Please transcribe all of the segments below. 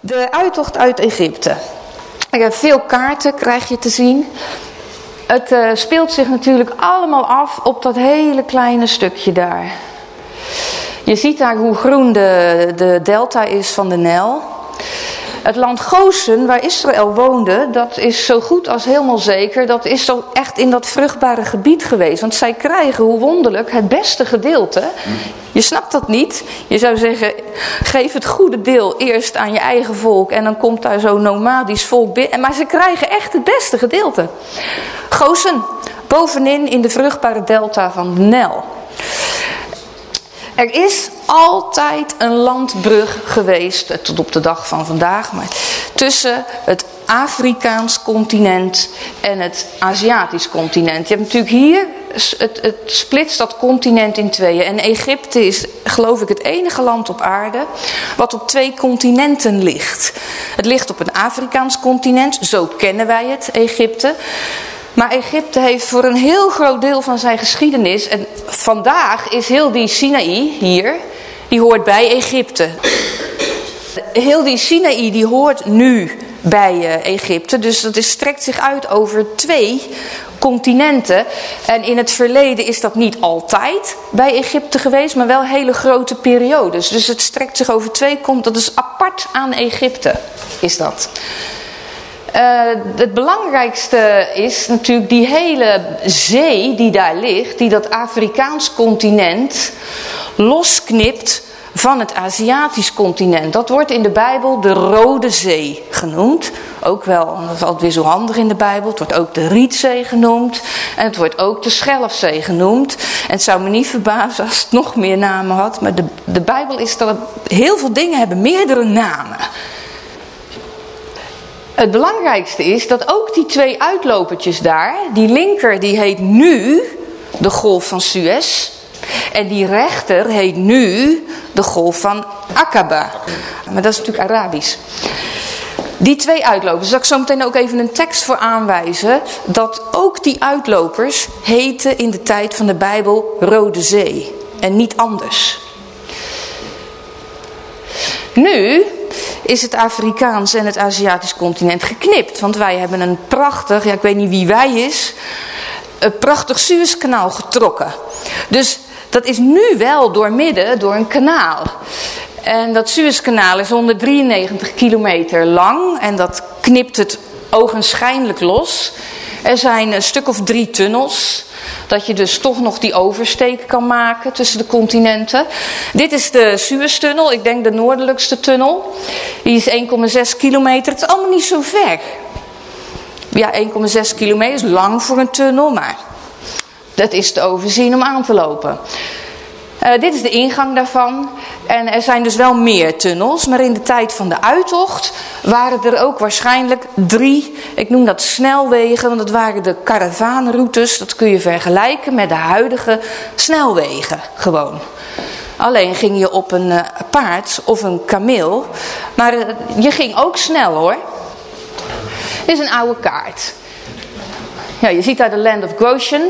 De uittocht uit Egypte. Veel kaarten, krijg je te zien. Het eh, speelt zich natuurlijk allemaal af op dat hele kleine stukje daar. Je ziet daar hoe groen de, de delta is van de Nijl. Het land Gozen, waar Israël woonde, dat is zo goed als helemaal zeker. Dat is zo echt in dat vruchtbare gebied geweest. Want zij krijgen, hoe wonderlijk, het beste gedeelte. Je snapt dat niet. Je zou zeggen, geef het goede deel eerst aan je eigen volk. En dan komt daar zo'n nomadisch volk binnen. Maar ze krijgen echt het beste gedeelte. Gozen, bovenin in de vruchtbare delta van de Nijl. Er is altijd een landbrug geweest, eh, tot op de dag van vandaag, maar tussen het Afrikaans continent en het Aziatisch continent. Je hebt natuurlijk hier, het, het splitst dat continent in tweeën. En Egypte is, geloof ik, het enige land op aarde wat op twee continenten ligt. Het ligt op een Afrikaans continent, zo kennen wij het, Egypte. Maar Egypte heeft voor een heel groot deel van zijn geschiedenis, en vandaag is heel die Sinaï hier, die hoort bij Egypte. Heel die Sinaï die hoort nu bij uh, Egypte, dus dat is, strekt zich uit over twee continenten. En in het verleden is dat niet altijd bij Egypte geweest, maar wel hele grote periodes. Dus het strekt zich over twee dat is apart aan Egypte, is dat. Uh, het belangrijkste is natuurlijk die hele zee die daar ligt, die dat Afrikaans continent losknipt van het Aziatisch continent. Dat wordt in de Bijbel de Rode Zee genoemd. Ook wel, dat is altijd weer zo handig in de Bijbel. Het wordt ook de Rietzee genoemd. En het wordt ook de Schelfzee genoemd. En het zou me niet verbazen als het nog meer namen had. Maar de, de Bijbel is dat heel veel dingen hebben meerdere namen. Het belangrijkste is dat ook die twee uitlopertjes daar, die linker die heet nu de golf van Suez. En die rechter heet nu de golf van Aqaba. Maar dat is natuurlijk Arabisch. Die twee uitlopers, zal ik zo meteen ook even een tekst voor aanwijzen. Dat ook die uitlopers heten in de tijd van de Bijbel Rode Zee. En niet anders. Nu is het Afrikaans en het Aziatisch continent geknipt. Want wij hebben een prachtig, ja ik weet niet wie wij is, een prachtig Suezkanaal getrokken. Dus dat is nu wel doormidden door een kanaal. En dat Suezkanaal is 193 kilometer lang en dat knipt het ogenschijnlijk los. Er zijn een stuk of drie tunnels. Dat je dus toch nog die oversteek kan maken tussen de continenten. Dit is de Sueztunnel, ik denk de noordelijkste tunnel. Die is 1,6 kilometer. Het is allemaal niet zo ver. Ja, 1,6 kilometer is lang voor een tunnel, maar dat is te overzien om aan te lopen. Uh, dit is de ingang daarvan. En er zijn dus wel meer tunnels. Maar in de tijd van de uittocht waren er ook waarschijnlijk drie, ik noem dat snelwegen. Want dat waren de karavaanroutes. Dat kun je vergelijken met de huidige snelwegen gewoon. Alleen ging je op een uh, paard of een kameel. Maar uh, je ging ook snel hoor. Dit is een oude kaart. Ja, je ziet daar de Land of Goshen.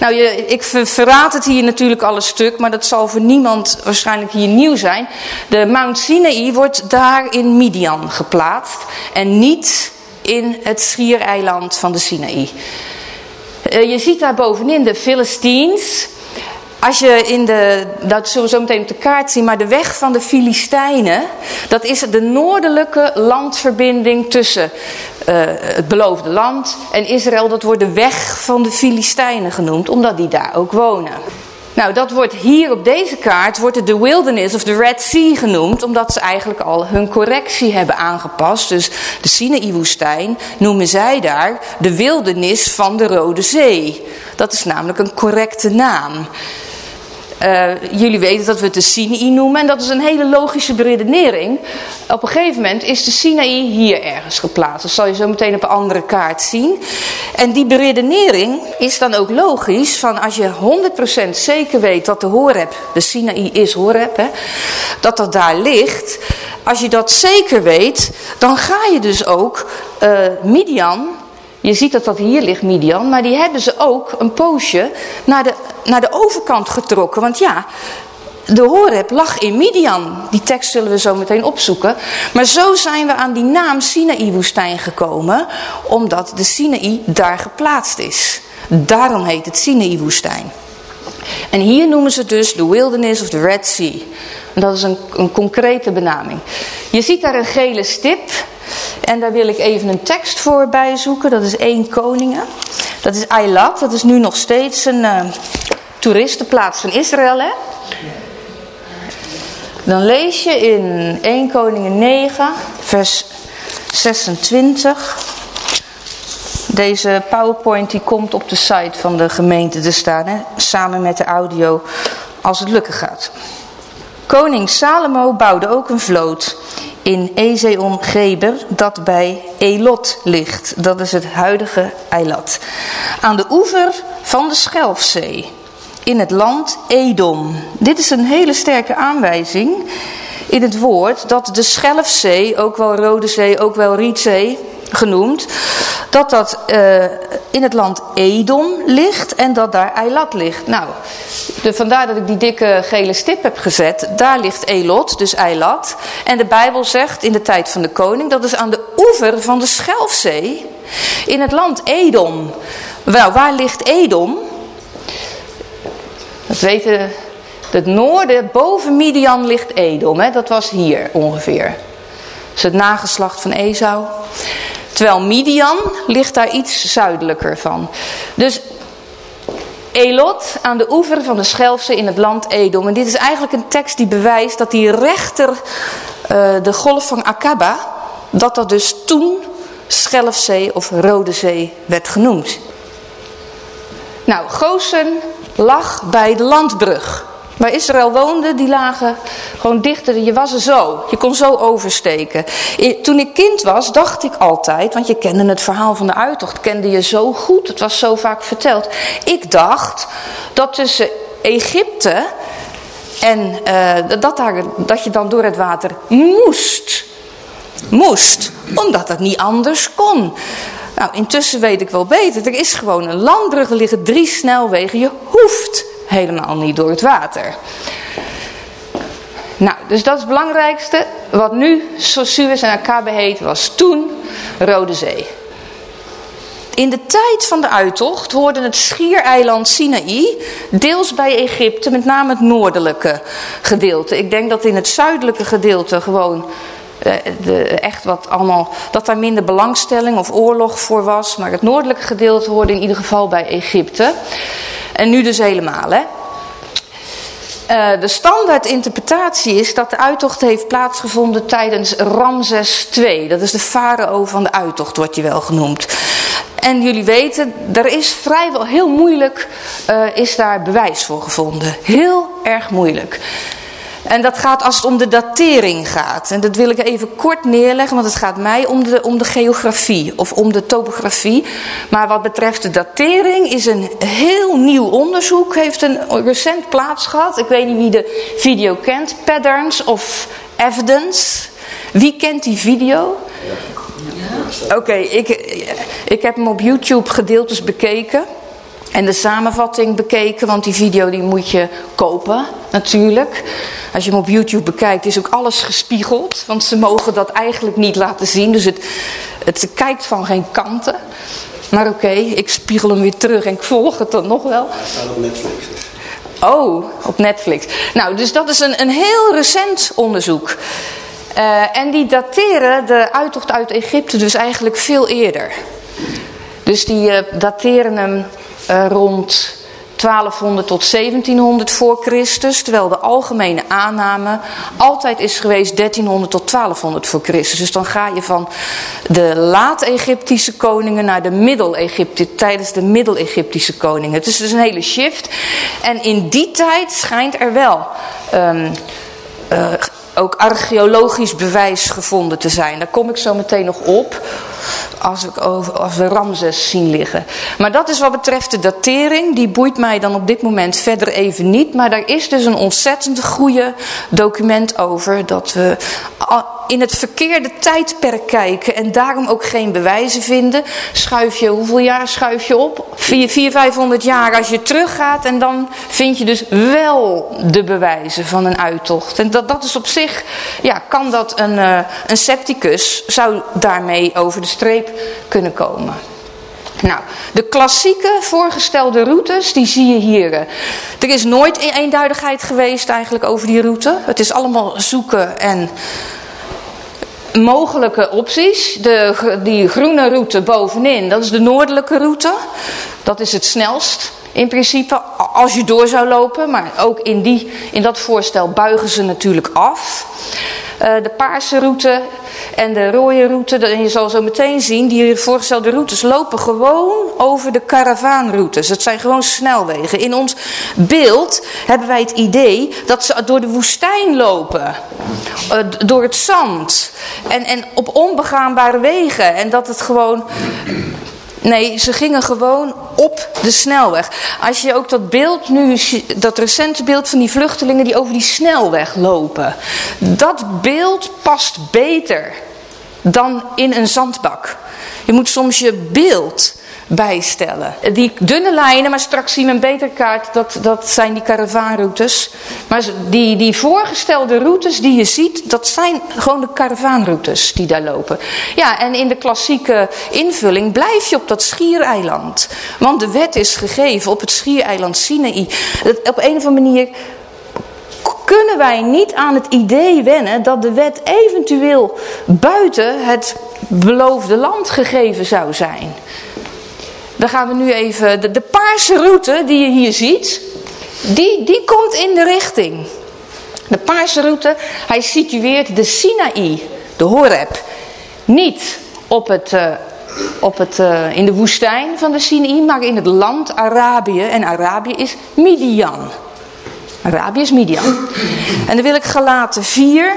Nou, je, ik verraad het hier natuurlijk al een stuk, maar dat zal voor niemand waarschijnlijk hier nieuw zijn. De Mount Sinai wordt daar in Midian geplaatst en niet in het schiereiland van de Sinaï. Uh, je ziet daar bovenin de Philistines. Als je in de, dat zullen we zo meteen op de kaart zien, maar de weg van de Filistijnen, dat is de noordelijke landverbinding tussen uh, het beloofde land en Israël. Dat wordt de weg van de Filistijnen genoemd, omdat die daar ook wonen. Nou, dat wordt hier op deze kaart wordt het de wilderness of the Red Sea genoemd, omdat ze eigenlijk al hun correctie hebben aangepast. Dus de Sinaï-woestijn noemen zij daar de wildernis van de Rode Zee. Dat is namelijk een correcte naam. Uh, jullie weten dat we het de Sinaï noemen en dat is een hele logische beredenering. Op een gegeven moment is de Sinaï hier ergens geplaatst. Dat zal je zo meteen op een andere kaart zien. En die beredenering is dan ook logisch van als je 100% zeker weet dat de Horeb, de Sinaï is Horeb, dat dat daar ligt. Als je dat zeker weet, dan ga je dus ook uh, Midian je ziet dat dat hier ligt, Midian, maar die hebben ze ook een poosje naar de, naar de overkant getrokken. Want ja, de Horeb lag in Midian. Die tekst zullen we zo meteen opzoeken. Maar zo zijn we aan die naam Sinaï-woestijn gekomen, omdat de Sinaï daar geplaatst is. Daarom heet het Sinaï-woestijn. En hier noemen ze dus de wilderness of the Red Sea. Dat is een, een concrete benaming. Je ziet daar een gele stip. En daar wil ik even een tekst voor bij zoeken. Dat is 1 Koningen. Dat is Eilat. Dat is nu nog steeds een uh, toeristenplaats van Israël. Hè? Dan lees je in 1 Koningen 9, vers 26. Deze powerpoint die komt op de site van de gemeente te staan. Hè? Samen met de audio als het lukken gaat. Koning Salomo bouwde ook een vloot in Ezeon Geber dat bij Elot ligt. Dat is het huidige Eilat. Aan de oever van de Schelfzee. In het land Edom. Dit is een hele sterke aanwijzing in het woord dat de Schelfzee, ook wel Rode Zee, ook wel Rietzee genoemd, dat dat uh, in het land Edom ligt en dat daar Eilat ligt. Nou, vandaar dat ik die dikke gele stip heb gezet. Daar ligt Elot, dus Eilat. En de Bijbel zegt in de tijd van de koning, dat is aan de oever van de Schelfzee, in het land Edom. Wel, waar ligt Edom? Dat weten het noorden, boven Midian ligt Edom. Hè? Dat was hier ongeveer. Dat is het nageslacht van Esau. Terwijl Midian ligt daar iets zuidelijker van. Dus Elot aan de oever van de Schelfzee in het land Edom. En dit is eigenlijk een tekst die bewijst dat die rechter uh, de golf van Akaba, dat dat dus toen Schelfzee of Rode Zee werd genoemd. Nou, Gozen lag bij de landbrug. Waar Israël woonde, die lagen gewoon dichter. Je was er zo. Je kon zo oversteken. Toen ik kind was, dacht ik altijd, want je kende het verhaal van de uittocht, kende je zo goed. Het was zo vaak verteld. Ik dacht dat tussen Egypte en uh, dat, dat je dan door het water moest. Moest. Omdat het niet anders kon. Nou, intussen weet ik wel beter. Er is gewoon een landbrug. Er liggen drie snelwegen. Je hoeft helemaal niet door het water. Nou, dus dat is het belangrijkste. Wat nu Suez en Akabe heet, was toen Rode Zee. In de tijd van de uittocht hoorde het schiereiland Sinaï deels bij Egypte, met name het noordelijke gedeelte. Ik denk dat in het zuidelijke gedeelte gewoon eh, de, echt wat allemaal, dat daar minder belangstelling of oorlog voor was. Maar het noordelijke gedeelte hoorde in ieder geval bij Egypte. En nu dus helemaal, hè. Uh, de standaardinterpretatie is dat de uittocht heeft plaatsgevonden tijdens Ramses II. Dat is de farao van de uittocht, wordt je wel genoemd. En jullie weten, er is vrijwel heel moeilijk, uh, is daar bewijs voor gevonden. Heel erg moeilijk. En dat gaat als het om de datering gaat. En dat wil ik even kort neerleggen, want het gaat mij om de, om de geografie of om de topografie. Maar wat betreft de datering is een heel nieuw onderzoek, heeft een recent plaats gehad. Ik weet niet wie de video kent, Patterns of Evidence. Wie kent die video? Oké, okay, ik, ik heb hem op YouTube gedeeltes bekeken. En de samenvatting bekeken, want die video die moet je kopen natuurlijk. Als je hem op YouTube bekijkt is ook alles gespiegeld. Want ze mogen dat eigenlijk niet laten zien. Dus het, het kijkt van geen kanten. Maar oké, ik spiegel hem weer terug en ik volg het dan nog wel. Het staat op Netflix. Dus. Oh, op Netflix. Nou, dus dat is een, een heel recent onderzoek. Uh, en die dateren de uittocht uit Egypte dus eigenlijk veel eerder. Dus die uh, dateren hem uh, rond 1200 tot 1700 voor Christus, terwijl de algemene aanname altijd is geweest 1300 tot 1200 voor Christus. Dus dan ga je van de laat-Egyptische koningen naar de middel-Egypte, tijdens de middel-Egyptische koningen. Het is dus een hele shift. En in die tijd schijnt er wel um, uh, ook archeologisch bewijs gevonden te zijn. Daar kom ik zo meteen nog op als, ik over, als we Ramses zien liggen. Maar dat is wat betreft de datering. Die boeit mij dan op dit moment verder even niet. Maar daar is dus een ontzettend goede document over. Dat we in het verkeerde tijdperk kijken. En daarom ook geen bewijzen vinden. Schuif je, hoeveel jaar schuif je op? 400, 500 jaar als je teruggaat. En dan vind je dus wel de bewijzen van een uittocht. En dat, dat is op zich, ja, kan dat een, uh, een septicus zou daarmee over de streep kunnen komen. Nou, de klassieke voorgestelde routes, die zie je hier. Er is nooit eenduidigheid geweest eigenlijk over die route. Het is allemaal zoeken en mogelijke opties. De, die groene route bovenin, dat is de noordelijke route. Dat is het snelst in principe, als je door zou lopen. Maar ook in, die, in dat voorstel buigen ze natuurlijk af. Uh, de paarse route en de rode route, en je zal zo meteen zien, die voorgestelde routes lopen gewoon over de karavaanroutes. Het zijn gewoon snelwegen. In ons beeld hebben wij het idee dat ze door de woestijn lopen. Uh, door het zand. En, en op onbegaanbare wegen. En dat het gewoon Nee, ze gingen gewoon op de snelweg. Als je ook dat beeld nu, dat recente beeld van die vluchtelingen die over die snelweg lopen. Dat beeld past beter dan in een zandbak. Je moet soms je beeld bijstellen. Die dunne lijnen, maar straks zien we een beter kaart, dat, dat zijn die karavaanroutes. Maar die, die voorgestelde routes die je ziet, dat zijn gewoon de karavaanroutes die daar lopen. Ja, en in de klassieke invulling blijf je op dat schiereiland. Want de wet is gegeven op het schiereiland Sinaï. Op een of andere manier kunnen wij niet aan het idee wennen dat de wet eventueel buiten het beloofde land gegeven zou zijn. Dan gaan we nu even, de, paarse route die je hier ziet, die, die komt in de richting. De paarse route, hij situeert de Sinaï, de Horeb, niet op het, uh, op het, uh, in de woestijn van de Sinaï, maar in het land Arabië. En Arabië is Midian. Arabië is Midian. En dan wil ik gelaten 4,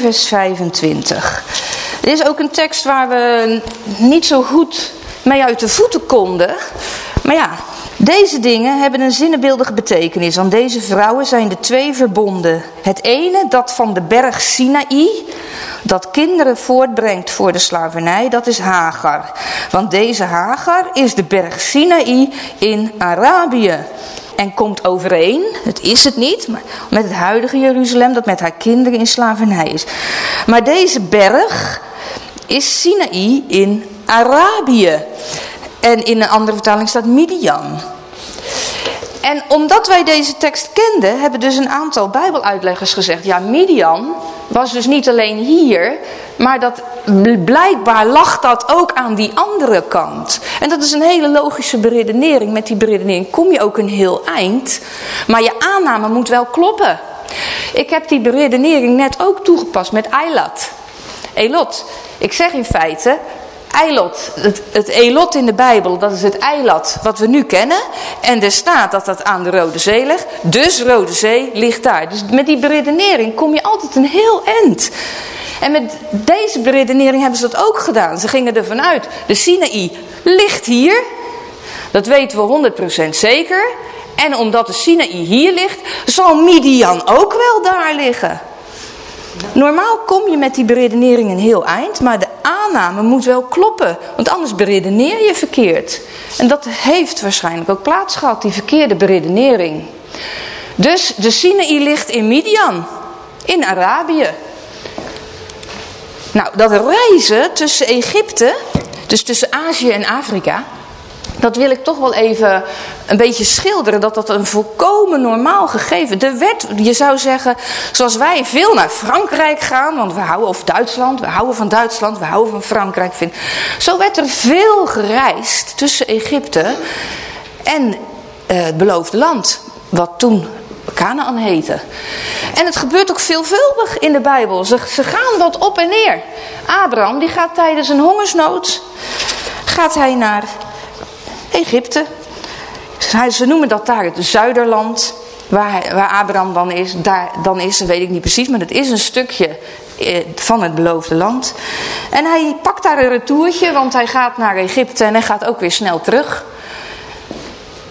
vers 25. Dit is ook een tekst waar we niet zo goed mee uit de voeten konden. Maar ja, deze dingen hebben een zinnebeeldige betekenis. Aan deze vrouwen zijn de twee verbonden. Het ene, dat van de berg Sinaï, dat kinderen voortbrengt voor de slavernij, dat is Hagar. Want deze Hagar is de berg Sinaï in Arabië. En komt overeen, het is het niet, met het huidige Jeruzalem dat met haar kinderen in slavernij is. Maar deze berg is Sinaï in Arabië. En in een andere vertaling staat Midian. En omdat wij deze tekst kenden, hebben dus een aantal bijbeluitleggers gezegd... ja, Midian was dus niet alleen hier, maar dat blijkbaar lag dat ook aan die andere kant. En dat is een hele logische beredenering. Met die beredenering kom je ook een heel eind. Maar je aanname moet wel kloppen. Ik heb die beredenering net ook toegepast met Eilat. Elot. Ik zeg in feite, Eilot, het, het elot in de Bijbel, dat is het eilat wat we nu kennen. En er staat dat dat aan de Rode Zee ligt. Dus Rode Zee ligt daar. Dus met die beredenering kom je altijd een heel eind. En met deze beredenering hebben ze dat ook gedaan. Ze gingen ervan uit, de Sinaï ligt hier. Dat weten we 100% zeker. En omdat de Sinaï hier ligt, zal Midian ook wel daar liggen. Normaal kom je met die beredenering een heel eind, maar de aanname moet wel kloppen. Want anders beredeneer je verkeerd. En dat heeft waarschijnlijk ook plaats gehad, die verkeerde beredenering. Dus de Sinaï ligt in Midian, in Arabië. Nou, dat reizen tussen Egypte, dus tussen Azië en Afrika dat wil ik toch wel even een beetje schilderen. Dat dat een volkomen normaal gegeven. De wet, je zou zeggen, zoals wij veel naar Frankrijk gaan. Want we houden, of Duitsland, we houden van Duitsland, we houden van Frankrijk. Zo werd er veel gereisd tussen Egypte en eh, het beloofde land. Wat toen Canaan heette. En het gebeurt ook veelvuldig in de Bijbel. Ze, ze gaan wat op en neer. Abraham die gaat tijdens een hongersnood gaat hij naar Egypte. Ze noemen dat daar het Zuiderland. Waar, waar Abraham dan is, daar, dan is, weet ik niet precies, maar het is een stukje eh, van het beloofde land. En hij pakt daar een retourtje, want hij gaat naar Egypte en hij gaat ook weer snel terug.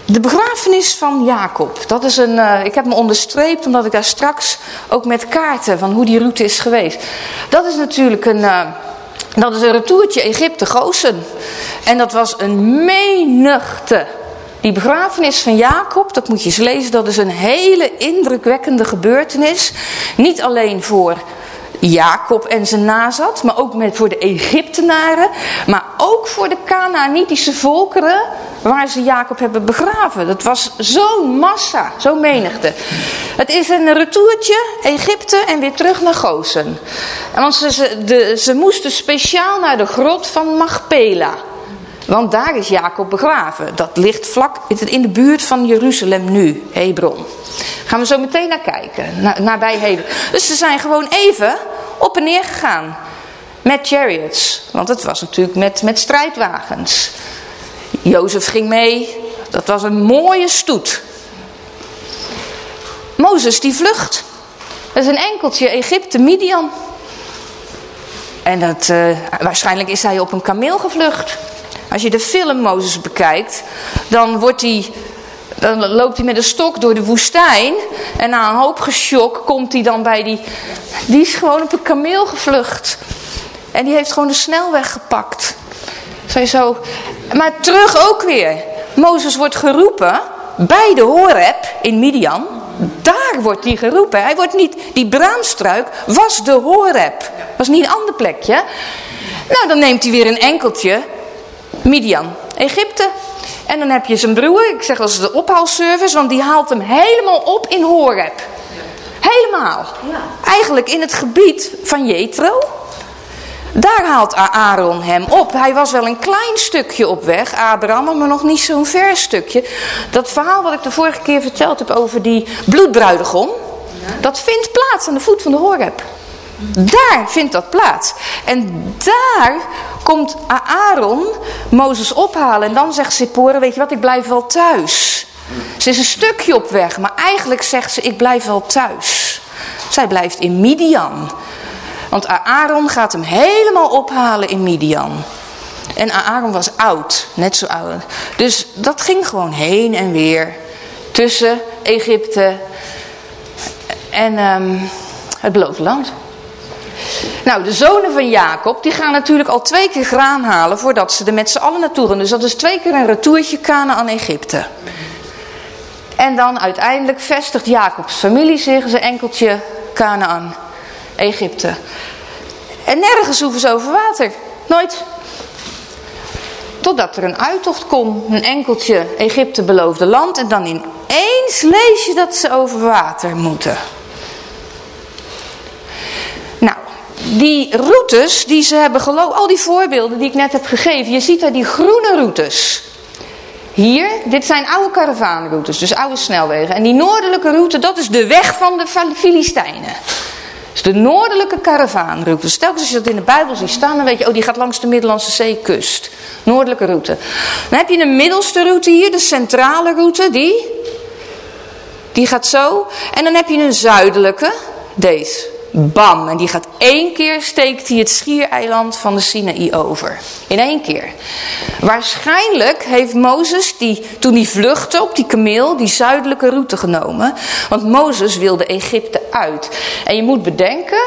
De begrafenis van Jacob, dat is een, uh, ik heb me onderstreept omdat ik daar straks ook met kaarten van hoe die route is geweest. Dat is natuurlijk een, uh, dat is een retourtje Egypte-Gozen. En dat was een menigte. Die begrafenis van Jacob, dat moet je eens lezen, dat is een hele indrukwekkende gebeurtenis. Niet alleen voor Jacob en zijn nazat, maar ook met, voor de Egyptenaren, maar ook voor de Canaanitische volkeren waar ze Jacob hebben begraven. Dat was zo'n massa, zo'n menigte. Het is een retourtje, Egypte en weer terug naar Gozen. En want ze, ze, ze moesten speciaal naar de grot van Machpela. Want daar is Jacob begraven. Dat ligt vlak in de buurt van Jeruzalem nu, Hebron. Gaan we zo meteen naar kijken, naar, nabij Hebron. Dus ze zijn gewoon even op en neer gegaan. Met chariots, want het was natuurlijk met, met strijdwagens. Jozef ging mee, dat was een mooie stoet. Mozes die vlucht. Dat is een enkeltje Egypte, Midian. En dat, uh, waarschijnlijk is hij op een kameel gevlucht. Als je de film Mozes bekijkt, dan, wordt hij, dan loopt hij met een stok door de woestijn. En na een hoop geschok komt hij dan bij die... Die is gewoon op een kameel gevlucht. En die heeft gewoon de snelweg gepakt. Zij zo. Maar terug ook weer. Mozes wordt geroepen bij de Horeb in Midian. Daar wordt hij geroepen. Hij wordt niet, die braamstruik was de Horeb. Was niet een ander plekje. Nou, dan neemt hij weer een enkeltje Midian, Egypte. En dan heb je zijn broer, ik zeg dat is de ophaalservice, want die haalt hem helemaal op in Horeb. Helemaal. Eigenlijk in het gebied van Jethro. Daar haalt Aaron hem op. Hij was wel een klein stukje op weg, Abraham, maar nog niet zo'n ver stukje. Dat verhaal wat ik de vorige keer verteld heb over die bloedbruidegom, dat vindt plaats aan de voet van de Horeb. Daar vindt dat plaats. En daar komt Aaron Mozes ophalen. En dan zegt Zippora, weet je wat, ik blijf wel thuis. Ze is een stukje op weg, maar eigenlijk zegt ze, ik blijf wel thuis. Zij blijft in Midian. Want Aaron gaat hem helemaal ophalen in Midian. En Aaron was oud, net zo oud. Dus dat ging gewoon heen en weer. Tussen Egypte en um, het beloofde land. Nou, de zonen van Jacob, die gaan natuurlijk al twee keer graan halen voordat ze er met z'n allen naartoe gaan. Dus dat is twee keer een retourtje aan Egypte. En dan uiteindelijk vestigt Jacobs familie zich, zijn enkeltje Canaan, Egypte. En nergens hoeven ze over water. Nooit. Totdat er een uittocht komt, een enkeltje Egypte beloofde land. En dan ineens lees je dat ze over water moeten. Die routes die ze hebben gelopen, al die voorbeelden die ik net heb gegeven, je ziet daar die groene routes. Hier, dit zijn oude karavaanroutes, dus oude snelwegen. En die noordelijke route, dat is de weg van de Filistijnen. Dus de noordelijke karavaanroute. Stel als je dat in de Bijbel ziet staan, dan weet je, oh die gaat langs de Middellandse Zeekust. Noordelijke route. Dan heb je een middelste route hier, de centrale route, die. Die gaat zo. En dan heb je een zuidelijke, deze. Bam. En die gaat één keer, steekt hij het schiereiland van de Sinaï over. In één keer. Waarschijnlijk heeft Mozes, die, toen hij vluchtte op die kameel, die zuidelijke route genomen. Want Mozes wilde Egypte uit. En je moet bedenken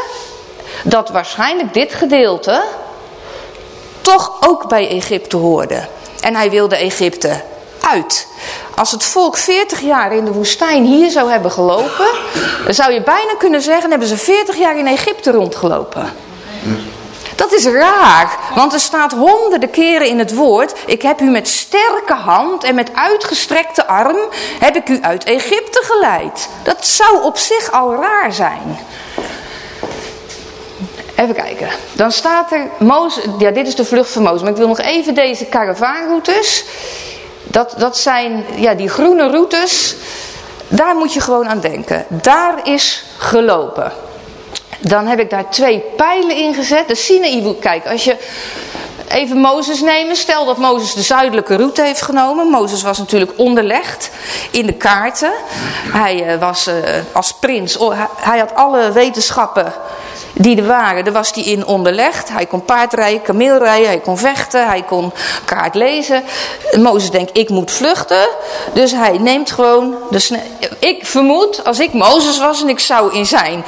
dat waarschijnlijk dit gedeelte toch ook bij Egypte hoorde. En hij wilde Egypte uit. Als het volk 40 jaar in de woestijn hier zou hebben gelopen, dan zou je bijna kunnen zeggen, hebben ze 40 jaar in Egypte rondgelopen. Dat is raar, want er staat honderden keren in het woord, ik heb u met sterke hand en met uitgestrekte arm, heb ik u uit Egypte geleid. Dat zou op zich al raar zijn. Even kijken. Dan staat er, ja dit is de vlucht van Mozes, maar ik wil nog even deze karavaanroutes. Dat, dat zijn ja, die groene routes. Daar moet je gewoon aan denken. Daar is gelopen. Dan heb ik daar twee pijlen in gezet. De Sinaï, kijk, als je even Mozes nemen. Stel dat Mozes de zuidelijke route heeft genomen. Mozes was natuurlijk onderlegd in de kaarten. Hij uh, was uh, als prins, oh, hij, had alle wetenschappen die er waren. Daar was hij in onderlegd. Hij kon paardrijden, kameelrijden, hij kon vechten, hij kon kaart lezen. Mozes denkt, ik moet vluchten. Dus hij neemt gewoon de. Ik vermoed, als ik Mozes was en ik zou in zijn...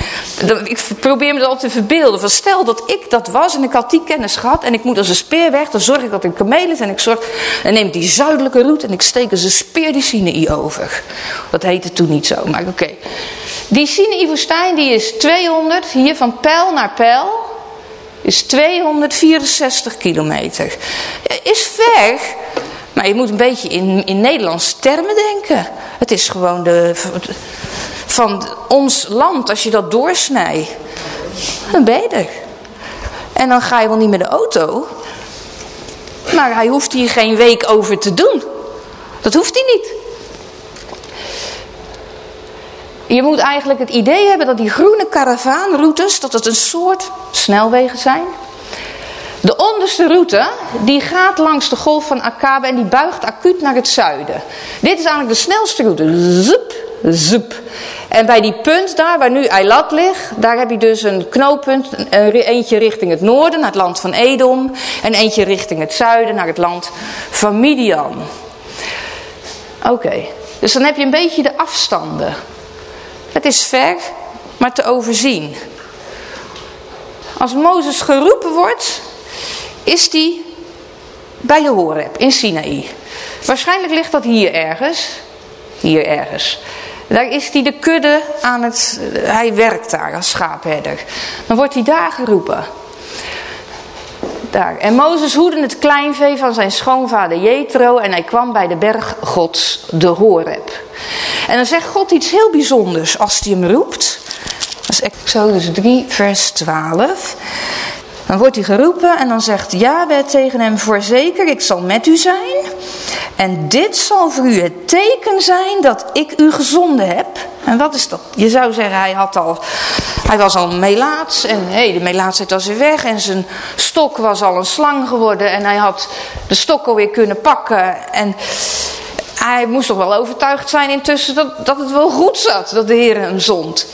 Ik probeer me dat te verbeelden. Stel dat ik dat was en ik had die kennis gehad... en ik moet als een speer weg, dan zorg ik dat ik is... en ik zorg... en neem die zuidelijke route en ik steek als een speer die Sinaï over. Dat heette toen niet zo, maar oké. Die Sinaï-woestijn die is 200, hier van pijl naar pijl, is 264 kilometer. Is ver, maar je moet een beetje in, in Nederlandse termen denken. Het is gewoon de, van ons land, als je dat doorsnijdt, dan ben je er. En dan ga je wel niet met de auto, maar hij hoeft hier geen week over te doen. Dat hoeft hij niet. Je moet eigenlijk het idee hebben dat die groene karavaanroutes, dat het een soort snelwegen zijn. De onderste route, die gaat langs de golf van Akabe en die buigt acuut naar het zuiden. Dit is eigenlijk de snelste route. Zup, zup. En bij die punt daar, waar nu Eilat ligt, daar heb je dus een knooppunt. Eentje richting het noorden, naar het land van Edom. En eentje richting het zuiden, naar het land van Midian. Oké, dus dan heb je een beetje de afstanden. Het is ver, maar te overzien. Als Mozes geroepen wordt, is die bij de Horeb in Sinaï. Waarschijnlijk ligt dat hier ergens. Hier ergens. Daar is hij de kudde aan het... Hij werkt daar als schaapherder. Dan wordt hij daar geroepen. En Mozes hoedde het kleinvee van zijn schoonvader Jethro en hij kwam bij de berg Gods, de Horeb. En dan zegt God iets heel bijzonders als hij hem roept. Dat is Exodus 3 vers 12. Dan wordt hij geroepen en dan zegt Yahweh tegen hem, voorzeker, ik zal met u zijn. En dit zal voor u het teken zijn dat ik u gezonden heb. En wat is dat? Je zou zeggen, hij, had al, hij was al melaats en hey, de melaatsheid was weer weg. En zijn stok was al een slang geworden en hij had de stok alweer kunnen pakken. En hij moest toch wel overtuigd zijn intussen dat, dat het wel goed zat, dat de Heer hem zond.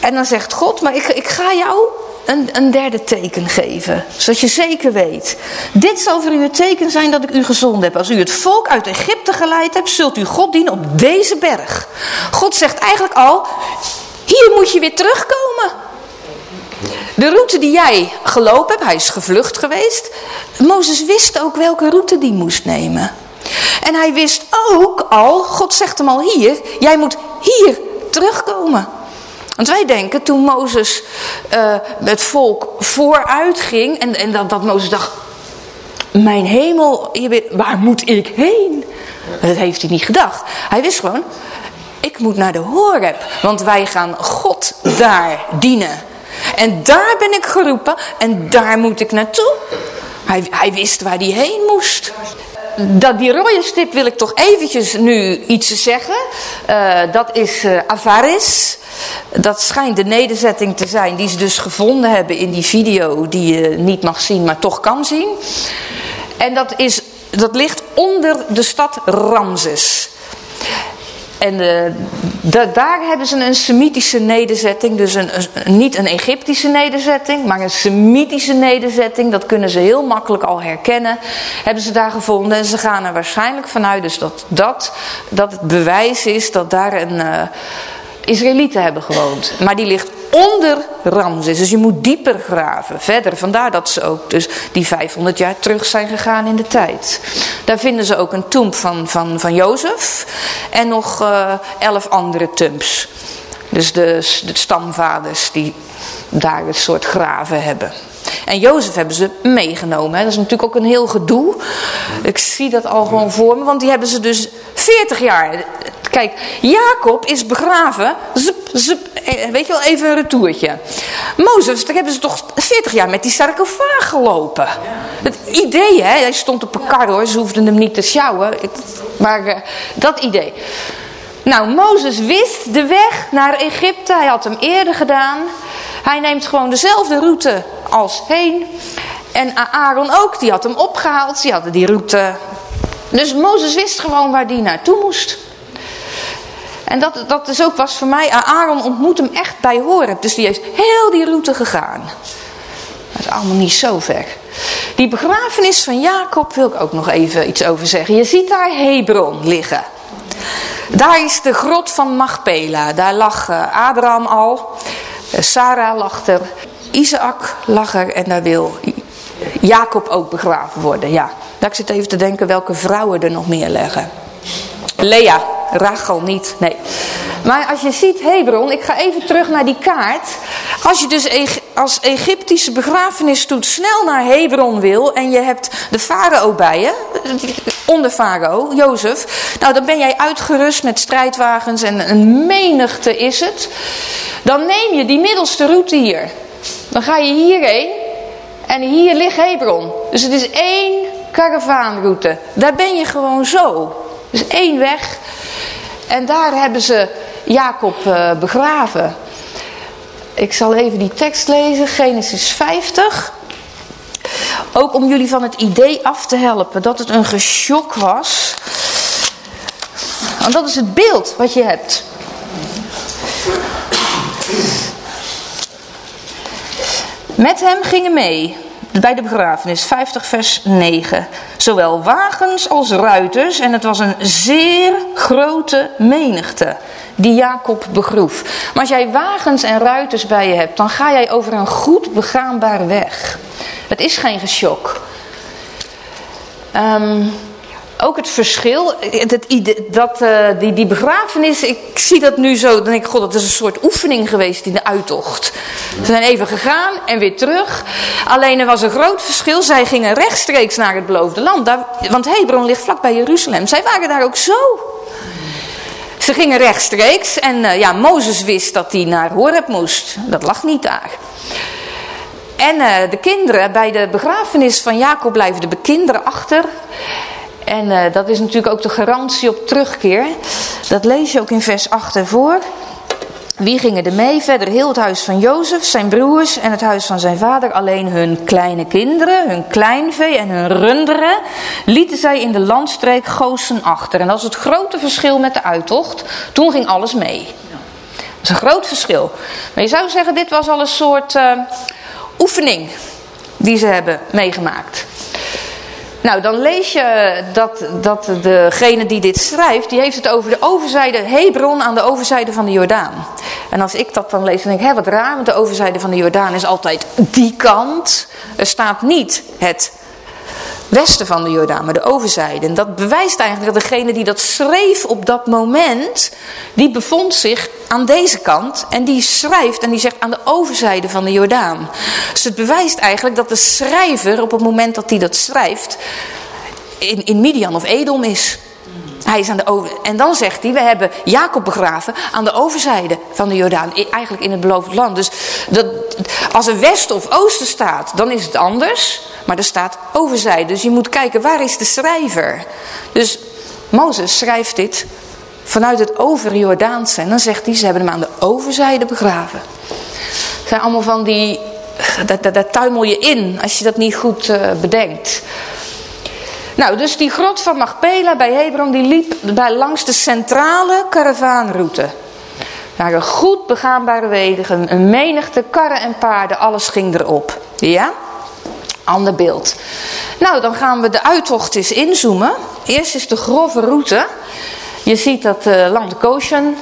En dan zegt God, maar ik, ik ga jou een, een derde teken geven. Zodat je zeker weet. Dit zal voor u het teken zijn dat ik u gezond heb. Als u het volk uit Egypte geleid hebt, zult u God dienen op deze berg. God zegt eigenlijk al, hier moet je weer terugkomen. De route die jij gelopen hebt, hij is gevlucht geweest. Mozes wist ook welke route die moest nemen. En hij wist ook al, God zegt hem al hier, jij moet hier terugkomen. Want wij denken toen Mozes uh, het volk vooruit ging en, en dat, dat Mozes dacht, mijn hemel, waar moet ik heen? Dat heeft hij niet gedacht. Hij wist gewoon, ik moet naar de Horeb, want wij gaan God daar dienen. En daar ben ik geroepen en daar moet ik naartoe. Hij, hij wist waar hij heen moest dat, die rode stip wil ik toch eventjes nu iets zeggen. Uh, dat is uh, Avaris. Dat schijnt de nederzetting te zijn die ze dus gevonden hebben in die video die je niet mag zien, maar toch kan zien. En dat, is, dat ligt onder de stad Ramses. En uh, daar hebben ze een Semitische nederzetting. Dus een, niet een Egyptische nederzetting, maar een Semitische nederzetting. Dat kunnen ze heel makkelijk al herkennen. Hebben ze daar gevonden. En ze gaan er waarschijnlijk vanuit dus dat, dat, dat het bewijs is dat daar een... Uh, Israëlieten hebben gewoond. Maar die ligt onder Ramses. Dus je moet dieper graven. Verder, vandaar dat ze ook dus die 500 jaar terug zijn gegaan in de tijd. Daar vinden ze ook een tomb van, van, van Jozef. En nog uh, elf andere tombs. Dus de, de stamvaders die daar een soort graven hebben. En Jozef hebben ze meegenomen. Dat is natuurlijk ook een heel gedoe. Ik zie dat al gewoon voor me. Want die hebben ze dus 40 jaar. Kijk, Jacob is begraven Zup, eh, weet je wel, even een retourtje. Mozes, daar hebben ze toch 40 jaar met die sarcofaag gelopen. Het idee, hè, hij stond op een kar hoor, ze hoefden hem niet te sjouwen. Maar uh, dat idee. Nou, Mozes wist de weg naar Egypte, hij had hem eerder gedaan. Hij neemt gewoon dezelfde route als heen. En Aaron ook, die had hem opgehaald, die hadden die route. Dus Mozes wist gewoon waar die naartoe moest. En dat, dat is ook was voor mij, Aaron ontmoet hem echt bij Horeb. Dus die heeft heel die route gegaan. Dat is allemaal niet zo ver. Die begrafenis van Jacob wil ik ook nog even iets over zeggen. Je ziet daar Hebron liggen. Daar is de grot van Machpela. Daar lag eh, Abraham al. Eh, Sarah lag er. Isaac lag er. En daar wil Jacob ook begraven worden. Ja, ik zit even te denken welke vrouwen er nog meer leggen. Lea, Rachel niet, nee. Maar als je ziet Hebron, ik ga even terug naar die kaart. Als je dus als Egyptische begrafenisstoet snel naar Hebron wil en je hebt de farao bij je, onder farao, Jozef. Nou, dan ben jij uitgerust met strijdwagens en een menigte is het. Dan neem je die middelste route hier. Dan ga je hierheen en hier ligt Hebron. Dus het is één karavaanroute. Daar ben je gewoon zo. Dus één weg. En daar hebben ze Jacob uh, begraven. Ik zal even die tekst lezen. Genesis 50. Ook om jullie van het idee af te helpen dat het een gesjok was. Want dat is het beeld wat je hebt. Met hem gingen mee bij de begrafenis, 50 vers 9. Zowel wagens als ruiters en het was een zeer grote menigte die Jacob begroef. Maar als jij wagens en ruiters bij je hebt, dan ga jij over een goed begaanbare weg. Het is geen geschok. Um, ook het verschil, dat, uh, die, die begrafenis, ik zie dat nu zo, dan denk ik, god, dat is een soort oefening geweest in de uittocht. Ze zijn even gegaan en weer terug. Alleen er was een groot verschil, zij gingen rechtstreeks naar het beloofde land. Daar, want Hebron ligt vlakbij Jeruzalem. Zij waren daar ook zo. Ze gingen rechtstreeks en uh, ja, Mozes wist dat hij naar Horeb moest. Dat lag niet daar. En uh, de kinderen, bij de begrafenis van Jacob blijven de kinderen achter. En uh, dat is natuurlijk ook de garantie op terugkeer. Dat lees je ook in vers 8 ervoor. Wie gingen er mee? Verder heel het huis van Jozef, zijn broers en het huis van zijn vader. Alleen hun kleine kinderen, hun kleinvee en hun runderen lieten zij in de landstreek Goosen achter. En dat is het grote verschil met de uittocht. Toen ging alles mee. Dat is een groot verschil. Maar je zou zeggen, dit was al een soort uh, oefening die ze hebben meegemaakt. Nou, dan lees je dat, dat degene die dit schrijft, die heeft het over de overzijde Hebron aan de overzijde van de Jordaan. En als ik dat dan lees, dan denk ik, hé, wat raar, want de overzijde van de Jordaan is altijd die kant. Er staat niet het westen van de Jordaan, maar de overzijde. En dat bewijst eigenlijk dat degene die dat schreef op dat moment, die bevond zich aan deze kant. En die schrijft en die zegt aan de overzijde van de Jordaan. Dus het bewijst eigenlijk dat de schrijver op het moment dat hij dat schrijft, in, in Midian of Edom is. Hij is aan de over... En dan zegt hij, we hebben Jacob begraven aan de overzijde van de Jordaan. Eigenlijk in het beloofd land. Dus dat, als er west of oosten staat, dan is het anders. Maar er staat overzijde. Dus je moet kijken, waar is de schrijver? Dus Mozes schrijft dit vanuit het over Jordaanse. En dan zegt hij, ze hebben hem aan de overzijde begraven. Het zijn allemaal van die... Daar, tuimel je in als je dat niet goed uh, bedenkt. Nou, dus die grot van Magpela bij Hebron, die liep bij, langs de centrale karavaanroute. Daar een goed begaanbare wegen, een menigte karren en paarden, alles ging erop. Ja? Ander beeld. Nou, dan gaan we de uittocht eens inzoomen. Eerst is de grove route. Je ziet dat uh, land Goshen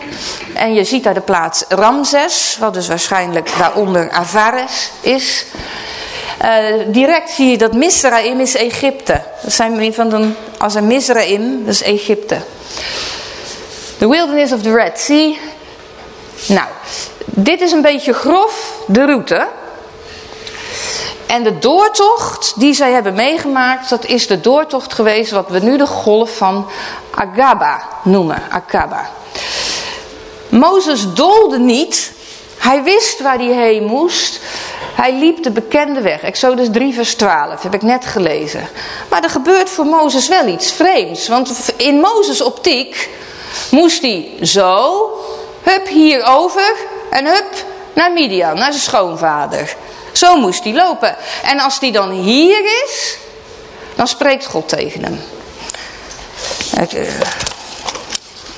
en je ziet daar de plaats Ramses, wat dus waarschijnlijk daaronder Avares is. Uh, direct zie je dat Misraim is Egypte. Dat zijn een van de, als een Misraim, dat is Egypte. The wilderness of the Red Sea. Nou, dit is een beetje grof de route. En de doortocht die zij hebben meegemaakt, dat is de doortocht geweest wat we nu de golf van Agaba noemen. Agaba. Mozes dolde niet. Hij wist waar hij heen moest. Hij liep de bekende weg. Exodus 3 vers 12 heb ik net gelezen. Maar er gebeurt voor Mozes wel iets vreemds. Want in Mozes optiek moest hij zo, hup hierover en hup naar Midian, naar zijn schoonvader. Zo moest hij lopen. En als hij dan hier is, dan spreekt God tegen hem. Eh,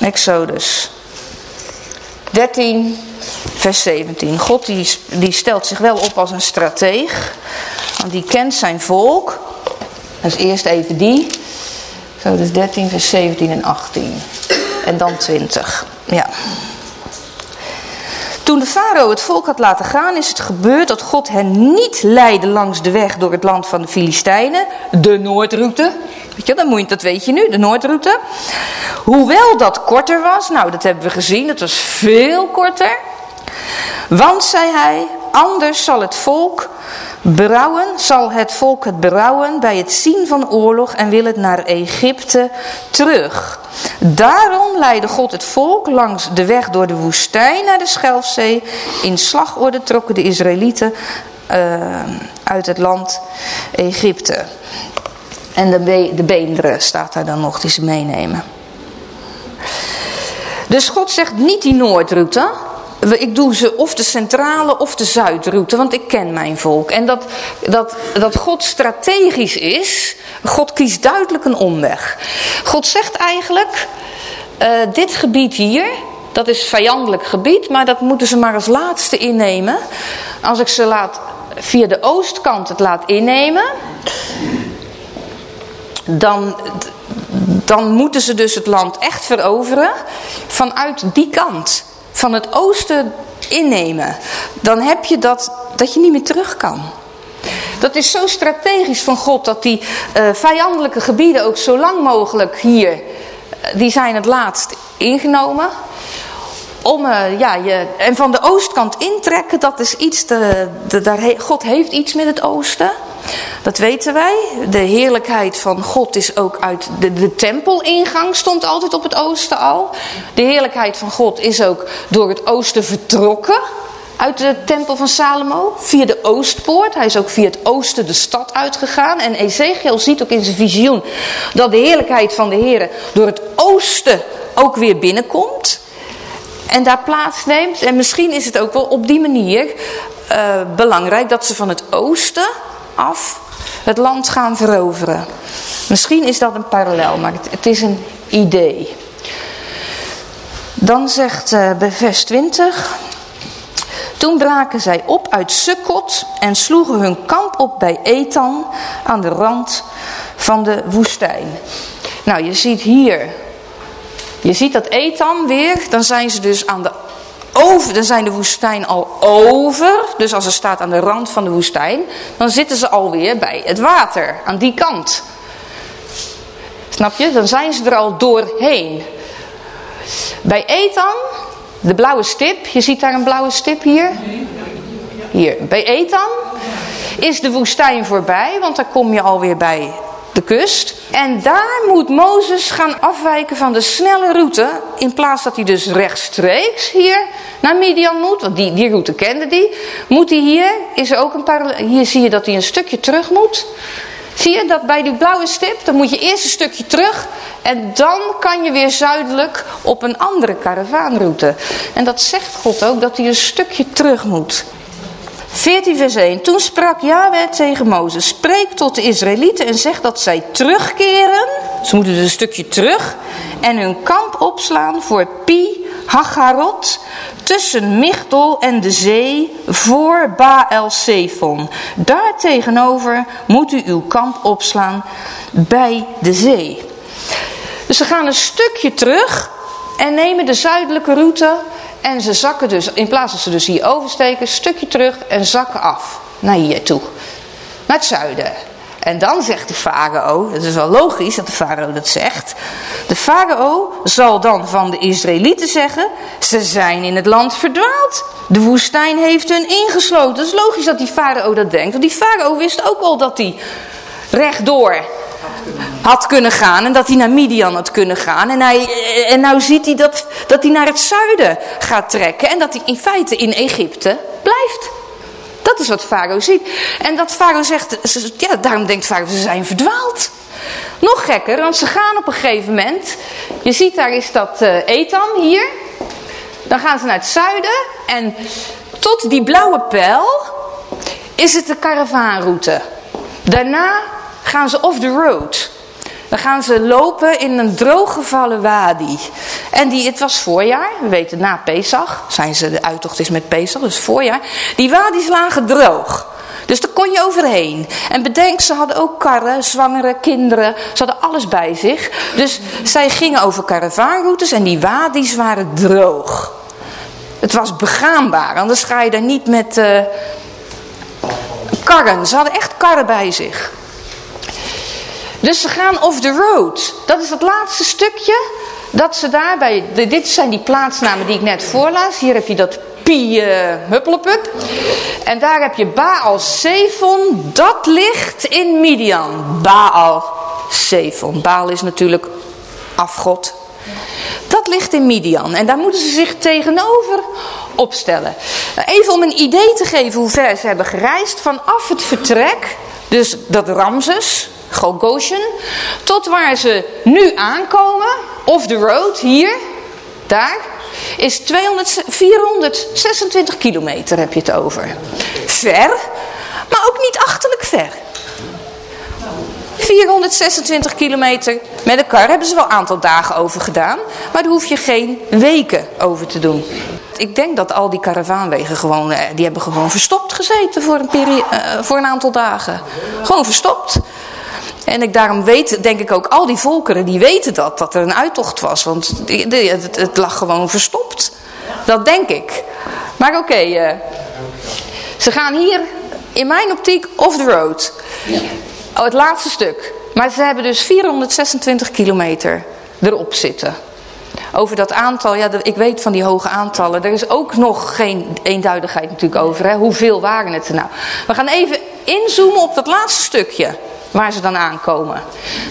Exodus 13, vers 17. God die, die stelt zich wel op als een strateeg. Want die kent zijn volk. Dat is eerst even die. Exodus 13, vers 17 en 18. En dan 20. Ja. Toen de farao het volk had laten gaan, is het gebeurd dat God hen niet leidde langs de weg door het land van de Filistijnen, de Noordroute. Weet je, dan dat weet je nu, de Noordroute. Hoewel dat korter was, nou dat hebben we gezien, het was veel korter. Want, zei hij, anders zal het volk berouwen, zal het volk het berouwen bij het zien van oorlog en wil het naar Egypte terug. Daarom leidde God het volk langs de weg door de woestijn naar de Schelfzee. In slagorde trokken de Israëlieten uh, uit het land Egypte. En de, be de beenderen staat daar dan nog, die ze meenemen. Dus God zegt niet die Noordroute, ik doe ze of de centrale of de zuidroute, want ik ken mijn volk. En dat, dat, dat God strategisch is, God kiest duidelijk een omweg. God zegt eigenlijk, uh, dit gebied hier, dat is vijandelijk gebied, maar dat moeten ze maar als laatste innemen. Als ik ze laat, via de oostkant het laat innemen, dan, dan moeten ze dus het land echt veroveren vanuit die kant van het oosten innemen, dan heb je dat, dat je niet meer terug kan. Dat is zo strategisch van God dat die uh, vijandelijke gebieden ook zo lang mogelijk hier, eh, die zijn het laatst ingenomen. Om, uh, ja, je, en van de oostkant intrekken, dat is iets, de, daar God heeft iets met het oosten. Dat weten wij. De heerlijkheid van God is ook uit de, de tempelingang stond altijd op het oosten al. De heerlijkheid van God is ook door het oosten vertrokken uit de tempel van Salomo. Via de oostpoort. Hij is ook via het oosten de stad uitgegaan. En Ezekiel ziet ook in zijn visioen dat de heerlijkheid van de Heer door het oosten ook weer binnenkomt. En daar plaatsneemt. En misschien is het ook wel op die manier uh, belangrijk dat ze van het oosten af het land gaan veroveren. Misschien is dat een parallel, maar het, is een idee. Dan zegt uh, bij vers 20... Toen braken zij op uit Sukkot en sloegen hun kamp op bij Ethan aan de rand van de woestijn. Nou, je ziet hier, je ziet dat Ethan weer, dan zijn ze dus aan de over, dan zijn de woestijn al over. Dus als er staat aan de rand van de woestijn, dan zitten ze alweer bij het water, aan die kant. Snap je? Dan zijn ze er al doorheen. Bij Ethan, de blauwe stip, je ziet daar een blauwe stip hier. Hier, bij Ethan is de woestijn voorbij, want daar kom je alweer bij de kust. En daar moet Mozes gaan afwijken van de snelle route. In plaats dat hij dus rechtstreeks hier naar Midian moet. Want die, die route kende hij. Moet hij hier, is er ook een paar, hier zie je dat hij een stukje terug moet. Zie je dat bij die blauwe stip, dan moet je eerst een stukje terug. En dan kan je weer zuidelijk op een andere karavaanroute. En dat zegt God ook, dat hij een stukje terug moet. 14 vers 1. Toen sprak Yahweh tegen Mozes. Spreek tot de Israëlieten en zeg dat zij terugkeren. Ze moeten dus een stukje terug. En hun kamp opslaan voor Pi Hagarot. Tussen Migdol en de zee voor Baal Zephon. Daar tegenover moet u uw kamp opslaan bij de zee. Dus ze gaan een stukje terug en nemen de zuidelijke route en ze zakken dus, in plaats dat ze dus hier oversteken, stukje terug en zakken af. Naar hier toe. Naar het zuiden. En dan zegt de farao, het is wel logisch dat de farao dat zegt. De farao zal dan van de Israëlieten zeggen, ze zijn in het land verdwaald. De woestijn heeft hun ingesloten. Het is logisch dat die farao dat denkt. Want die farao wist ook al dat hij rechtdoor had kunnen gaan en dat hij naar Midian had kunnen gaan. En, hij, en nou ziet hij dat, dat hij naar het zuiden gaat trekken en dat hij in feite in Egypte blijft. Dat is wat Farao ziet. En dat Farao zegt, ja, daarom denkt Farao, ze zijn verdwaald. Nog gekker, want ze gaan op een gegeven moment, je ziet daar is dat uh, Etam hier. Dan gaan ze naar het zuiden en tot die blauwe pijl is het de karavaanroute. Daarna gaan ze off the road. Dan gaan ze lopen in een drooggevallen wadi. En die, het was voorjaar, we weten na Pesach, zijn ze, de uittocht is met Pesach, dus voorjaar. Die wadis lagen droog. Dus daar kon je overheen. En bedenk, ze hadden ook karren, zwangere kinderen. Ze hadden alles bij zich. Dus zij gingen over karavaanroutes en die wadis waren droog. Het was begaanbaar, anders ga je daar niet met uh, karren. Ze hadden echt karren bij zich. Dus ze gaan off the road. Dat is het laatste stukje dat ze daarbij... Dit zijn die plaatsnamen die ik net voorlas. Hier heb je dat uh, Huppelepup. En daar heb je Baal Zephon. Dat ligt in Midian. Baal Zephon. Baal is natuurlijk afgod. Dat ligt in Midian. En daar moeten ze zich tegenover opstellen. Even om een idee te geven hoe ver ze hebben gereisd. Vanaf het vertrek, dus dat Ramses, Goshen, tot waar ze nu aankomen, off the road, hier, daar, is 200, 426 kilometer heb je het over. Ver, maar ook niet achterlijk ver. 426 kilometer met een kar hebben ze wel een aantal dagen over gedaan. Maar daar hoef je geen weken over te doen. Ik denk dat al die karavaanwegen gewoon, eh, die hebben gewoon verstopt gezeten voor een, uh, voor een aantal dagen. Gewoon verstopt. En ik daarom weet, denk ik ook, al die volkeren die weten dat, dat er een uittocht was. Want het, lag gewoon verstopt. Dat denk ik. Maar oké, okay, uh, ze gaan hier in mijn optiek off the road. Oh, het laatste stuk. Maar ze hebben dus 426 kilometer erop zitten. Over dat aantal, ja, ik weet van die hoge aantallen. Er is ook nog geen eenduidigheid natuurlijk over. Hè. Hoeveel waren het er nou? We gaan even inzoomen op dat laatste stukje. Waar ze dan aankomen.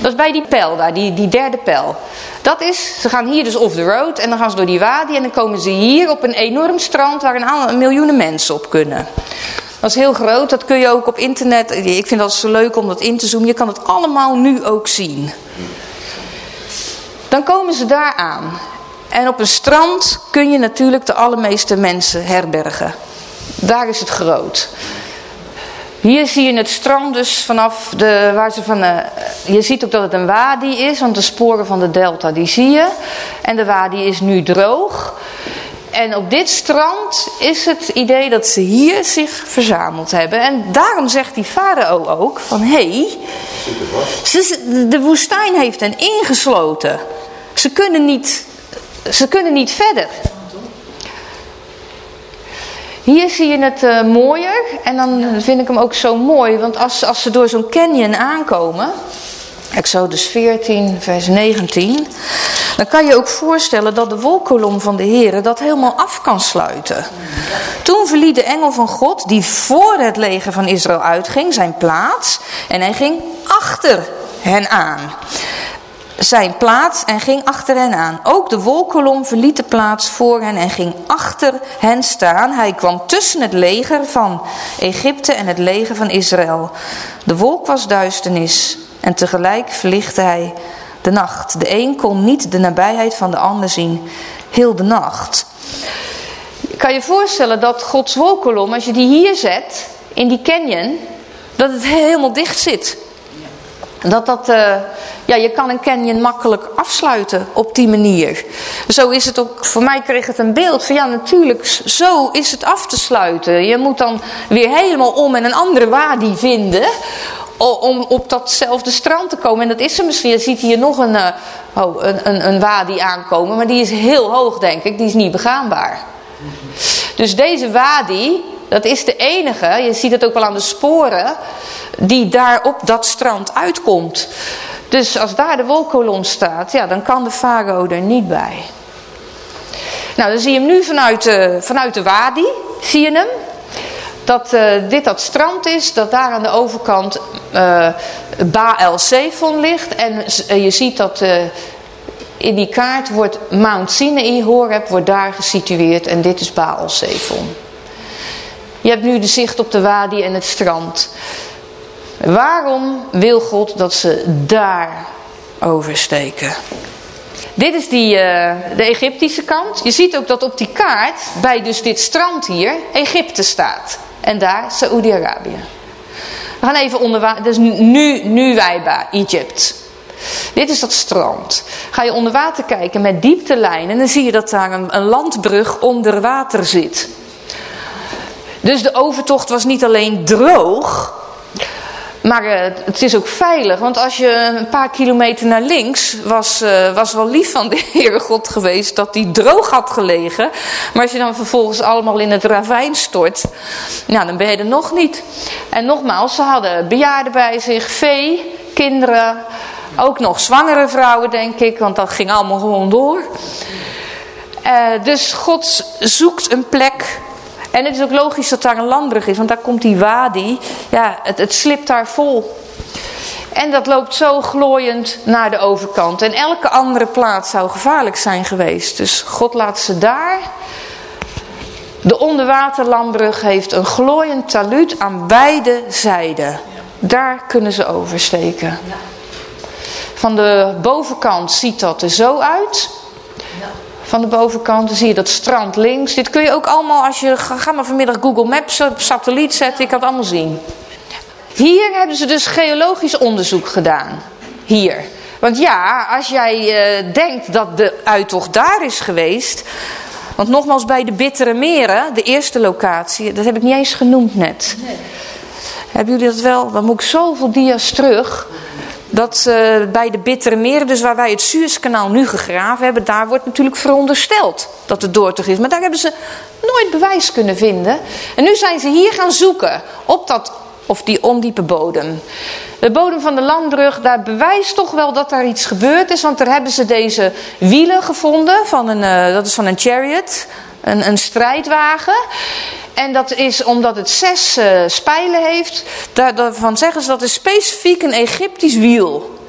Dat is bij die pijl daar, die, die derde pijl. Dat is, ze gaan hier dus off the road en dan gaan ze door die wadi en dan komen ze hier op een enorm strand waar een, miljoenen mensen op kunnen. Dat is heel groot, dat kun je ook op internet. Ik vind dat zo leuk om dat in te zoomen. Je kan het allemaal nu ook zien. Dan komen ze daar aan. En op een strand kun je natuurlijk de allermeeste mensen herbergen. Daar is het groot. Hier zie je het strand dus vanaf de, waar ze van, uh, je ziet ook dat het een wadi is, want de sporen van de delta die zie je. En de wadi is nu droog. En op dit strand is het idee dat ze hier zich verzameld hebben. En daarom zegt die farao ook van, hé, hey, de woestijn heeft hen ingesloten. Ze kunnen niet, ze kunnen niet verder. Hier zie je het uh, mooier en dan vind ik hem ook zo mooi. Want als, als ze door zo'n canyon aankomen, Exodus 14 vers 19, dan kan je ook voorstellen dat de wolkolom van de Heer dat helemaal af kan sluiten. Toen verliet de engel van God, die voor het leger van Israël uitging, zijn plaats en hij ging achter hen aan zijn plaats en ging achter hen aan. Ook de wolkolom verliet de plaats voor hen en ging achter hen staan. Hij kwam tussen het leger van Egypte en het leger van Israël. De wolk was duisternis en tegelijk verlichtte hij de nacht. De een kon niet de nabijheid van de ander zien, heel de nacht. Kan je voorstellen dat Gods wolkolom, als je die hier zet, in die canyon, dat het helemaal dicht zit. Dat dat, uh, ja, je kan een canyon makkelijk afsluiten op die manier. Zo is het ook, voor mij kreeg het een beeld van ja natuurlijk, zo is het af te sluiten. Je moet dan weer helemaal om en een andere wadi vinden om op datzelfde strand te komen. En dat is er misschien, je ziet hier nog een, uh, oh, een, een, een wadi aankomen, maar die is heel hoog denk ik, die is niet begaanbaar. Dus deze wadi, dat is de enige, je ziet het ook wel aan de sporen, die daar op dat strand uitkomt. Dus als daar de wolkolom staat, ja, dan kan de farao er niet bij. Nou, dan zie je hem nu vanuit de, vanuit de wadi, zie je hem. Dat uh, dit dat strand is, dat daar aan de overkant uh, Baal Zephon ligt. En je ziet dat in die kaart wordt Mount Sinai, Horeb, wordt daar gesitueerd. En dit is Baal Zephon. Je hebt nu de zicht op de wadi en het strand. Waarom wil God dat ze daar oversteken? Dit is die, uh, de Egyptische kant. Je ziet ook dat op die kaart, bij dus dit strand hier, Egypte staat. En daar Saoedi-Arabië. We gaan even onder. Dus nu, nu Wijba, Egypt. Dit is dat strand. Ga je onder water kijken met dieptelijnen. En dan zie je dat daar een, een landbrug onder water zit. Dus de overtocht was niet alleen droog. Maar uh, het is ook veilig, want als je een paar kilometer naar links was, uh, was wel lief van de Heere God geweest dat die droog had gelegen. Maar als je dan vervolgens allemaal in het ravijn stort, nou, dan ben je er nog niet. En nogmaals, ze hadden bejaarden bij zich, vee, kinderen, ook nog zwangere vrouwen denk ik, want dat ging allemaal gewoon door. Uh, dus God zoekt een plek en het is ook logisch dat daar een landbrug is, want daar komt die wadi. Ja, het, het slipt daar vol. En dat loopt zo glooiend naar de overkant. En elke andere plaats zou gevaarlijk zijn geweest. Dus God laat ze daar. De onderwaterlandbrug heeft een glooiend taluut aan beide zijden. Daar kunnen ze oversteken. Van de bovenkant ziet dat er zo uit van de bovenkant. Dan zie je dat strand links. Dit kun je ook allemaal, als je, ga maar vanmiddag Google Maps op satelliet zetten. Ik kan het allemaal zien. Hier hebben ze dus geologisch onderzoek gedaan. Hier. Want ja, als jij uh, denkt dat de uittocht daar is geweest. Want nogmaals, bij de Bittere Meren, de eerste locatie, dat heb ik niet eens genoemd net. Nee. Hebben jullie dat wel? Dan moet ik zoveel dia's terug. Dat uh, bij de Bittere Meren, dus waar wij het Suezkanaal nu gegraven hebben, daar wordt natuurlijk verondersteld dat het doortocht is. Maar daar hebben ze nooit bewijs kunnen vinden. En nu zijn ze hier gaan zoeken op dat, of die ondiepe bodem. De bodem van de landbrug, daar bewijst toch wel dat daar iets gebeurd is. Want daar hebben ze deze wielen gevonden, van een, uh, dat is van een chariot, een, strijdwagen. En dat is omdat het zes uh, spijlen heeft. Daar, daarvan zeggen ze dat is specifiek een Egyptisch wiel.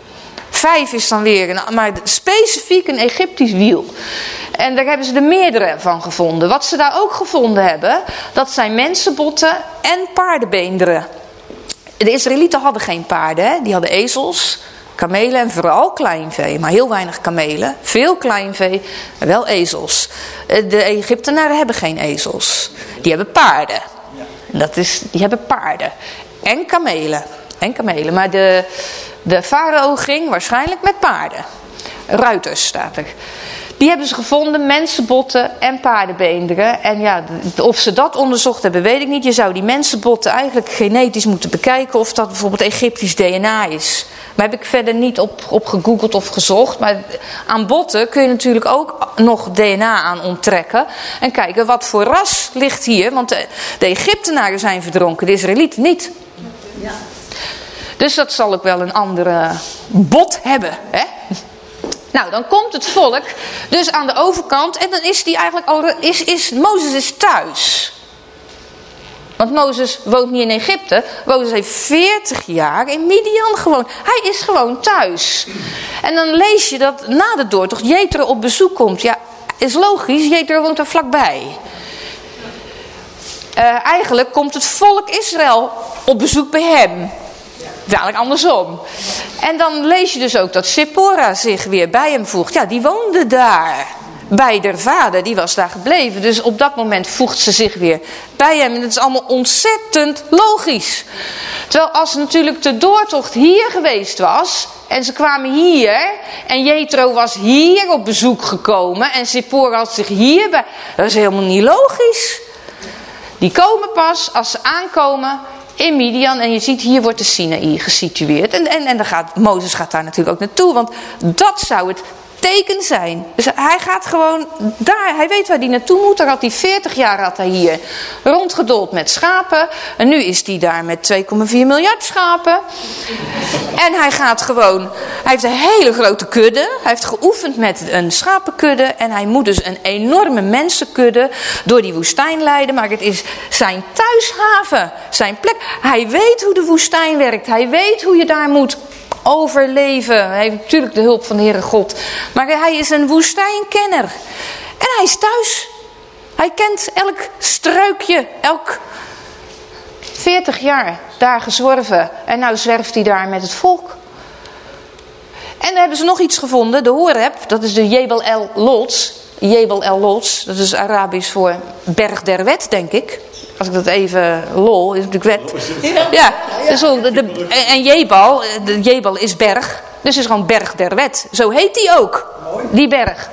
Vijf is dan weer, maar specifiek een Egyptisch wiel. En daar hebben ze er meerdere van gevonden. Wat ze daar ook gevonden hebben, dat zijn mensenbotten en paardenbeenderen. De Israëlieten hadden geen paarden, die hadden ezels kamelen en vooral kleinvee. Maar heel weinig kamelen, veel kleinvee, wel ezels. Eh, de Egyptenaren hebben geen ezels. Die hebben paarden. Dat is, die hebben paarden. En kamelen. En kamelen. Maar de, de farao ging waarschijnlijk met paarden. Ruiters staat er. Die hebben ze gevonden, mensenbotten en paardenbeenderen. En ja, of ze dat onderzocht hebben, weet ik niet. Je zou die mensenbotten eigenlijk genetisch moeten bekijken of dat bijvoorbeeld Egyptisch DNA is. Maar heb ik verder niet op, op gegoogeld of gezocht. Maar aan botten kun je natuurlijk ook nog DNA aan onttrekken. En kijken wat voor ras ligt hier. Want de, de Egyptenaren zijn verdronken, de Israëlieten niet. Ja. Dus dat zal ook wel een andere bot hebben. Hè? Nou, dan komt het volk dus aan de overkant en dan is die eigenlijk al, is, is, Mozes is thuis. Want Mozes woont niet in Egypte. Mozes heeft 40 jaar in Midian gewoond. Hij is gewoon thuis. En dan lees je dat na de doortocht Jethro op bezoek komt. Ja, is logisch. Jethro woont er vlakbij. Uh, eigenlijk komt het volk Israël op bezoek bij hem. Dadelijk andersom. En dan lees je dus ook dat Sephora zich weer bij hem voegt. Ja, die woonde daar. Bij de vader, die was daar gebleven. Dus op dat moment voegt ze zich weer bij hem. En het is allemaal ontzettend logisch. Terwijl als natuurlijk de doortocht hier geweest was... en ze kwamen hier... en Jethro was hier op bezoek gekomen... en Sephora had zich hier bij... dat is helemaal niet logisch. Die komen pas als ze aankomen in Midian. En je ziet, hier wordt de Sinaï gesitueerd. En, en, en dan gaat, Mozes gaat daar natuurlijk ook naartoe. Want dat zou het teken zijn. Dus hij gaat gewoon daar, hij weet waar hij naartoe moet. Daar had hij 40 jaar had hij hier rondgedold met schapen. En nu is hij daar met 2,4 miljard schapen. En hij gaat gewoon, hij heeft een hele grote kudde. Hij heeft geoefend met een schapenkudde. En hij moet dus een enorme mensenkudde door die woestijn leiden. Maar het is zijn thuishaven, zijn plek. Hij weet hoe de woestijn werkt. Hij weet hoe je daar moet overleven. Hij heeft natuurlijk de hulp van de Heere God. Maar hij is een woestijnkenner. En hij is thuis. Hij kent elk struikje, elk 40 jaar daar gezworven. En nou zwerft hij daar met het volk. En dan hebben ze nog iets gevonden. De Horeb, dat is de Jebel El Lots. Jebel El Lots, dat is Arabisch voor berg der wet, denk ik. Als ik dat even lol, is natuurlijk wet. Ja, dus de, en Jebal, de Jebal is berg. Dus is gewoon berg der wet. Zo heet die ook, die berg.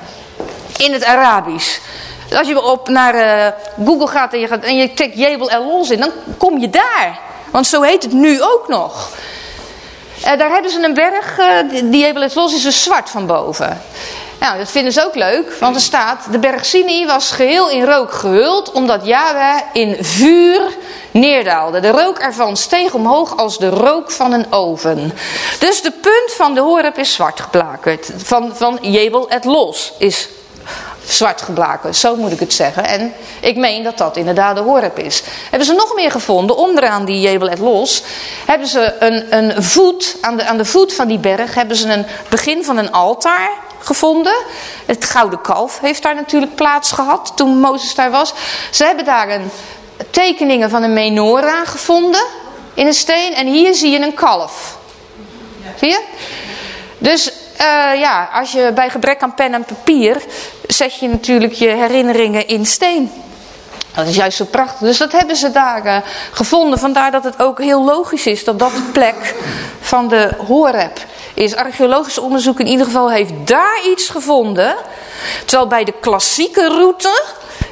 In het Arabisch. Dus als je op naar uh, Google gaat en je, gaat en je Jebel El Lots in, dan kom je daar. Want zo heet het nu ook nog. Uh, daar hebben ze een berg, uh, die Jebel El Lots is dus zwart van boven. Nou, dat vinden ze ook leuk, want er staat... De berg Sinai was geheel in rook gehuld... omdat Yahweh in vuur neerdaalde. De rook ervan steeg omhoog als de rook van een oven. Dus de punt van de Horeb is zwart geblakerd. Van, van Jebel het Los is zwart geblakerd, zo moet ik het zeggen. En ik meen dat dat inderdaad de Horeb is. Hebben ze nog meer gevonden, onderaan die Jebel et Los, hebben ze een, een voet, aan de, aan de voet van die berg, hebben ze een begin van een altaar gevonden. Het gouden kalf heeft daar natuurlijk plaats gehad toen Mozes daar was. Ze hebben daar een tekeningen van een menorah gevonden in een steen. En hier zie je een kalf. Zie je? Dus uh, ja, als je bij gebrek aan pen en papier zet je natuurlijk je herinneringen in steen. Dat is juist zo prachtig. Dus dat hebben ze daar uh, gevonden. Vandaar dat het ook heel logisch is dat dat de plek van de Horeb is. Archeologisch onderzoek in ieder geval heeft daar iets gevonden. Terwijl bij de klassieke route,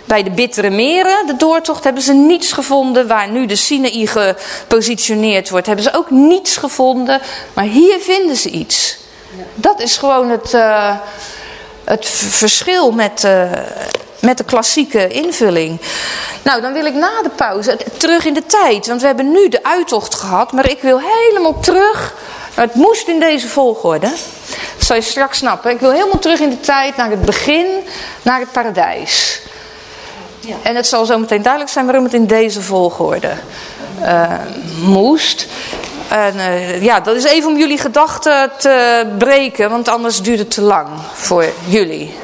bij de Bittere Meren, de doortocht, hebben ze niets gevonden. Waar nu de Sinaï gepositioneerd wordt, hebben ze ook niets gevonden. Maar hier vinden ze iets. Dat is gewoon het, uh, het verschil met, uh, met de klassieke invulling. Nou, dan wil ik na de pauze terug in de tijd. Want we hebben nu de uittocht gehad. Maar ik wil helemaal terug. Het moest in deze volgorde. Dat zal je straks snappen. Ik wil helemaal terug in de tijd naar het begin, naar het paradijs. Ja. En het zal zo meteen duidelijk zijn waarom het in deze volgorde uh, moest. En uh, ja, dat is even om jullie gedachten te breken, want anders duurt het te lang voor jullie.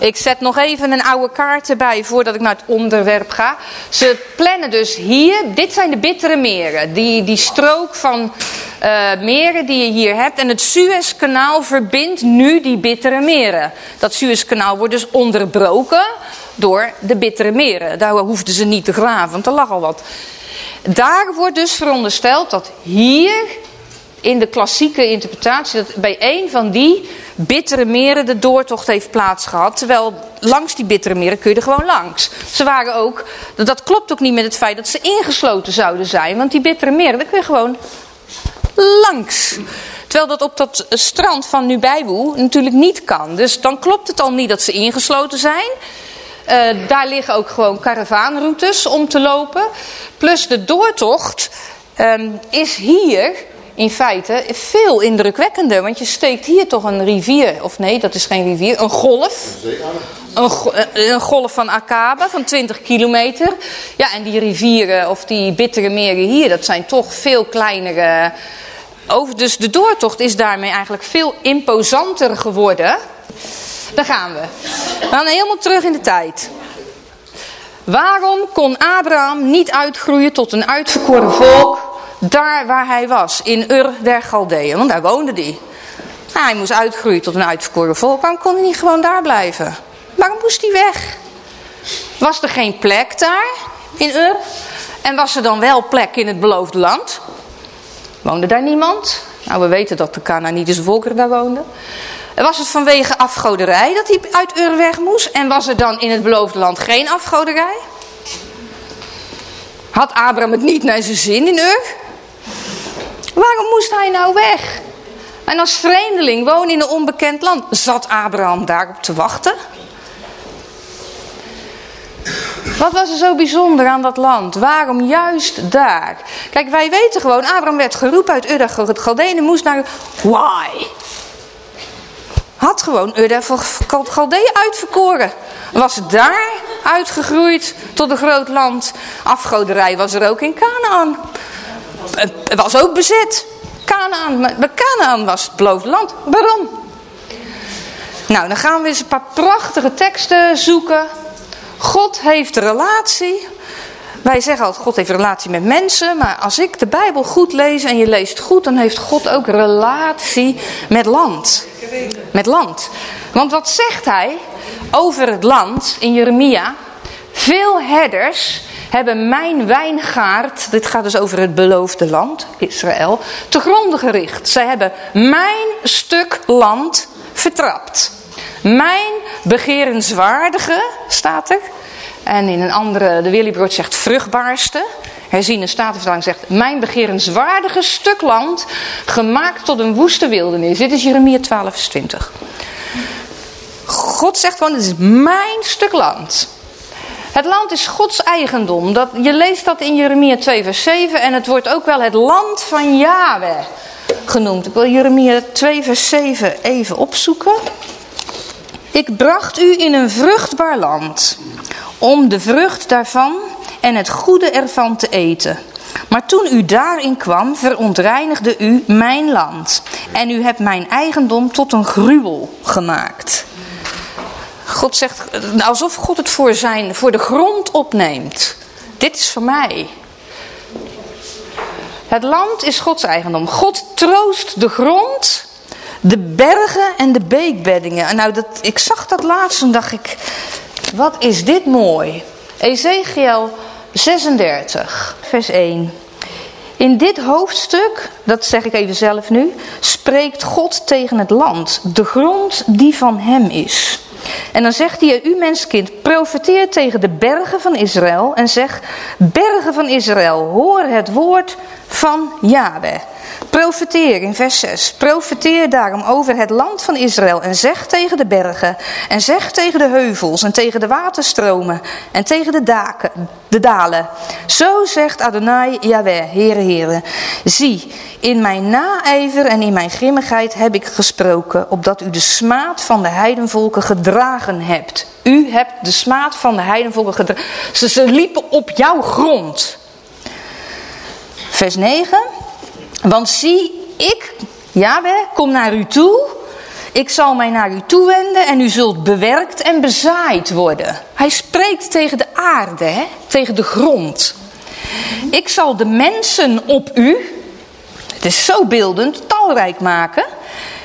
Ik zet nog even een oude kaart erbij voordat ik naar het onderwerp ga. Ze plannen dus hier, dit zijn de bittere meren. Die, die strook van uh, meren die je hier hebt. En het Suezkanaal verbindt nu die bittere meren. Dat Suezkanaal wordt dus onderbroken door de bittere meren. Daar hoefden ze niet te graven, want er lag al wat. Daar wordt dus verondersteld dat hier in de klassieke interpretatie dat bij een van die bittere meren de doortocht heeft plaatsgehad. Terwijl langs die bittere meren kun je er gewoon langs. Ze waren ook, dat klopt ook niet met het feit dat ze ingesloten zouden zijn. Want die bittere meren, daar kun je gewoon langs. Terwijl dat op dat strand van Nubijboe natuurlijk niet kan. Dus dan klopt het al niet dat ze ingesloten zijn. Uh, daar liggen ook gewoon karavaanroutes om te lopen. Plus de doortocht um, is hier in feite veel indrukwekkender. Want je steekt hier toch een rivier, of nee, dat is geen rivier, een golf. Een, eh, een golf van Akaba van 20 kilometer. Ja, en die rivieren of die bittere meren hier, dat zijn toch veel kleinere... Over, dus de doortocht is daarmee eigenlijk veel imposanter geworden. Daar gaan we. We gaan helemaal terug in de tijd. Waarom kon Abraham niet uitgroeien tot een uitverkoren volk daar waar hij was, in Ur der Galdeeën? Want daar woonde hij. Nou, hij moest uitgroeien tot een uitverkoren volk. Waarom kon hij niet gewoon daar blijven? Waarom moest hij weg? Was er geen plek daar in Ur? En was er dan wel plek in het beloofde land? Woonde daar niemand? Nou, we weten dat de Canaanitische volkeren daar woonden. Was het vanwege afgoderij dat hij uit Ur weg moest? En was er dan in het beloofde land geen afgoderij? Had Abraham het niet naar zijn zin in Ur? Waarom moest hij nou weg? En als vreemdeling wonen in een onbekend land. Zat Abraham daarop te wachten? Wat was er zo bijzonder aan dat land? Waarom juist daar? Kijk, wij weten gewoon, Abraham werd geroepen uit Ur het Galdenen, moest naar... Why? Had gewoon Ur van Galdee uitverkoren. Was daar uitgegroeid tot een groot land. Afgoderij was er ook in Canaan. Het was ook bezet. Canaan. Maar Canaan was het beloofde land. Waarom? Nou, dan gaan we eens een paar prachtige teksten zoeken God heeft relatie. Wij zeggen altijd, God heeft relatie met mensen. Maar als ik de Bijbel goed lees en je leest goed, dan heeft God ook relatie met land. Met land. Want wat zegt hij over het land in Jeremia? Veel herders hebben mijn wijngaard, dit gaat dus over het beloofde land, Israël, te gronden gericht. Zij hebben mijn stuk land vertrapt. Mijn begerenswaardige, staat er. En in een andere, de Willybrood zegt vruchtbaarste. Herziene Statenvertaling zegt, mijn begerenswaardige stuk land, gemaakt tot een woeste wildernis. Dit is Jeremia 12 vers 20. God zegt gewoon, dit is mijn stuk land. Het land is Gods eigendom. Dat, je leest dat in Jeremia 2 vers 7 en het wordt ook wel het land van Yahweh genoemd. Ik wil Jeremia 2 vers 7 even opzoeken. Ik bracht u in een vruchtbaar land, om de vrucht daarvan en het goede ervan te eten. Maar toen u daarin kwam, verontreinigde u mijn land. En u hebt mijn eigendom tot een gruwel gemaakt. God zegt, alsof God het voor, zijn, voor de grond opneemt. Dit is voor mij. Het land is Gods eigendom. God troost de grond de bergen en de beekbeddingen. Nou, dat, ik zag dat laatst en dacht ik, wat is dit mooi. Ezekiel 36, vers 1. In dit hoofdstuk, dat zeg ik even zelf nu, spreekt God tegen het land, de grond die van hem is. En dan zegt hij, u menskind, profeteer tegen de bergen van Israël en zeg, bergen van Israël, hoor het woord van Yahweh. Profeteer in vers 6. Profeteer daarom over het land van Israël en zeg tegen de bergen en zeg tegen de heuvels en tegen de waterstromen en tegen de, daken, de dalen. Zo zegt Adonai Yahweh, Heere Heere. Zie, in mijn naijver en in mijn grimmigheid heb ik gesproken, opdat u de smaad van de heidenvolken gedragen hebt. U hebt de smaad van de heidenvolken gedragen. Ze liepen op jouw grond. Vers 9. Want zie, ik, Yahweh, kom naar u toe. Ik zal mij naar u toewenden en u zult bewerkt en bezaaid worden. Hij spreekt tegen de aarde, hè? tegen de grond. Ik zal de mensen op u, het is zo beeldend, talrijk maken.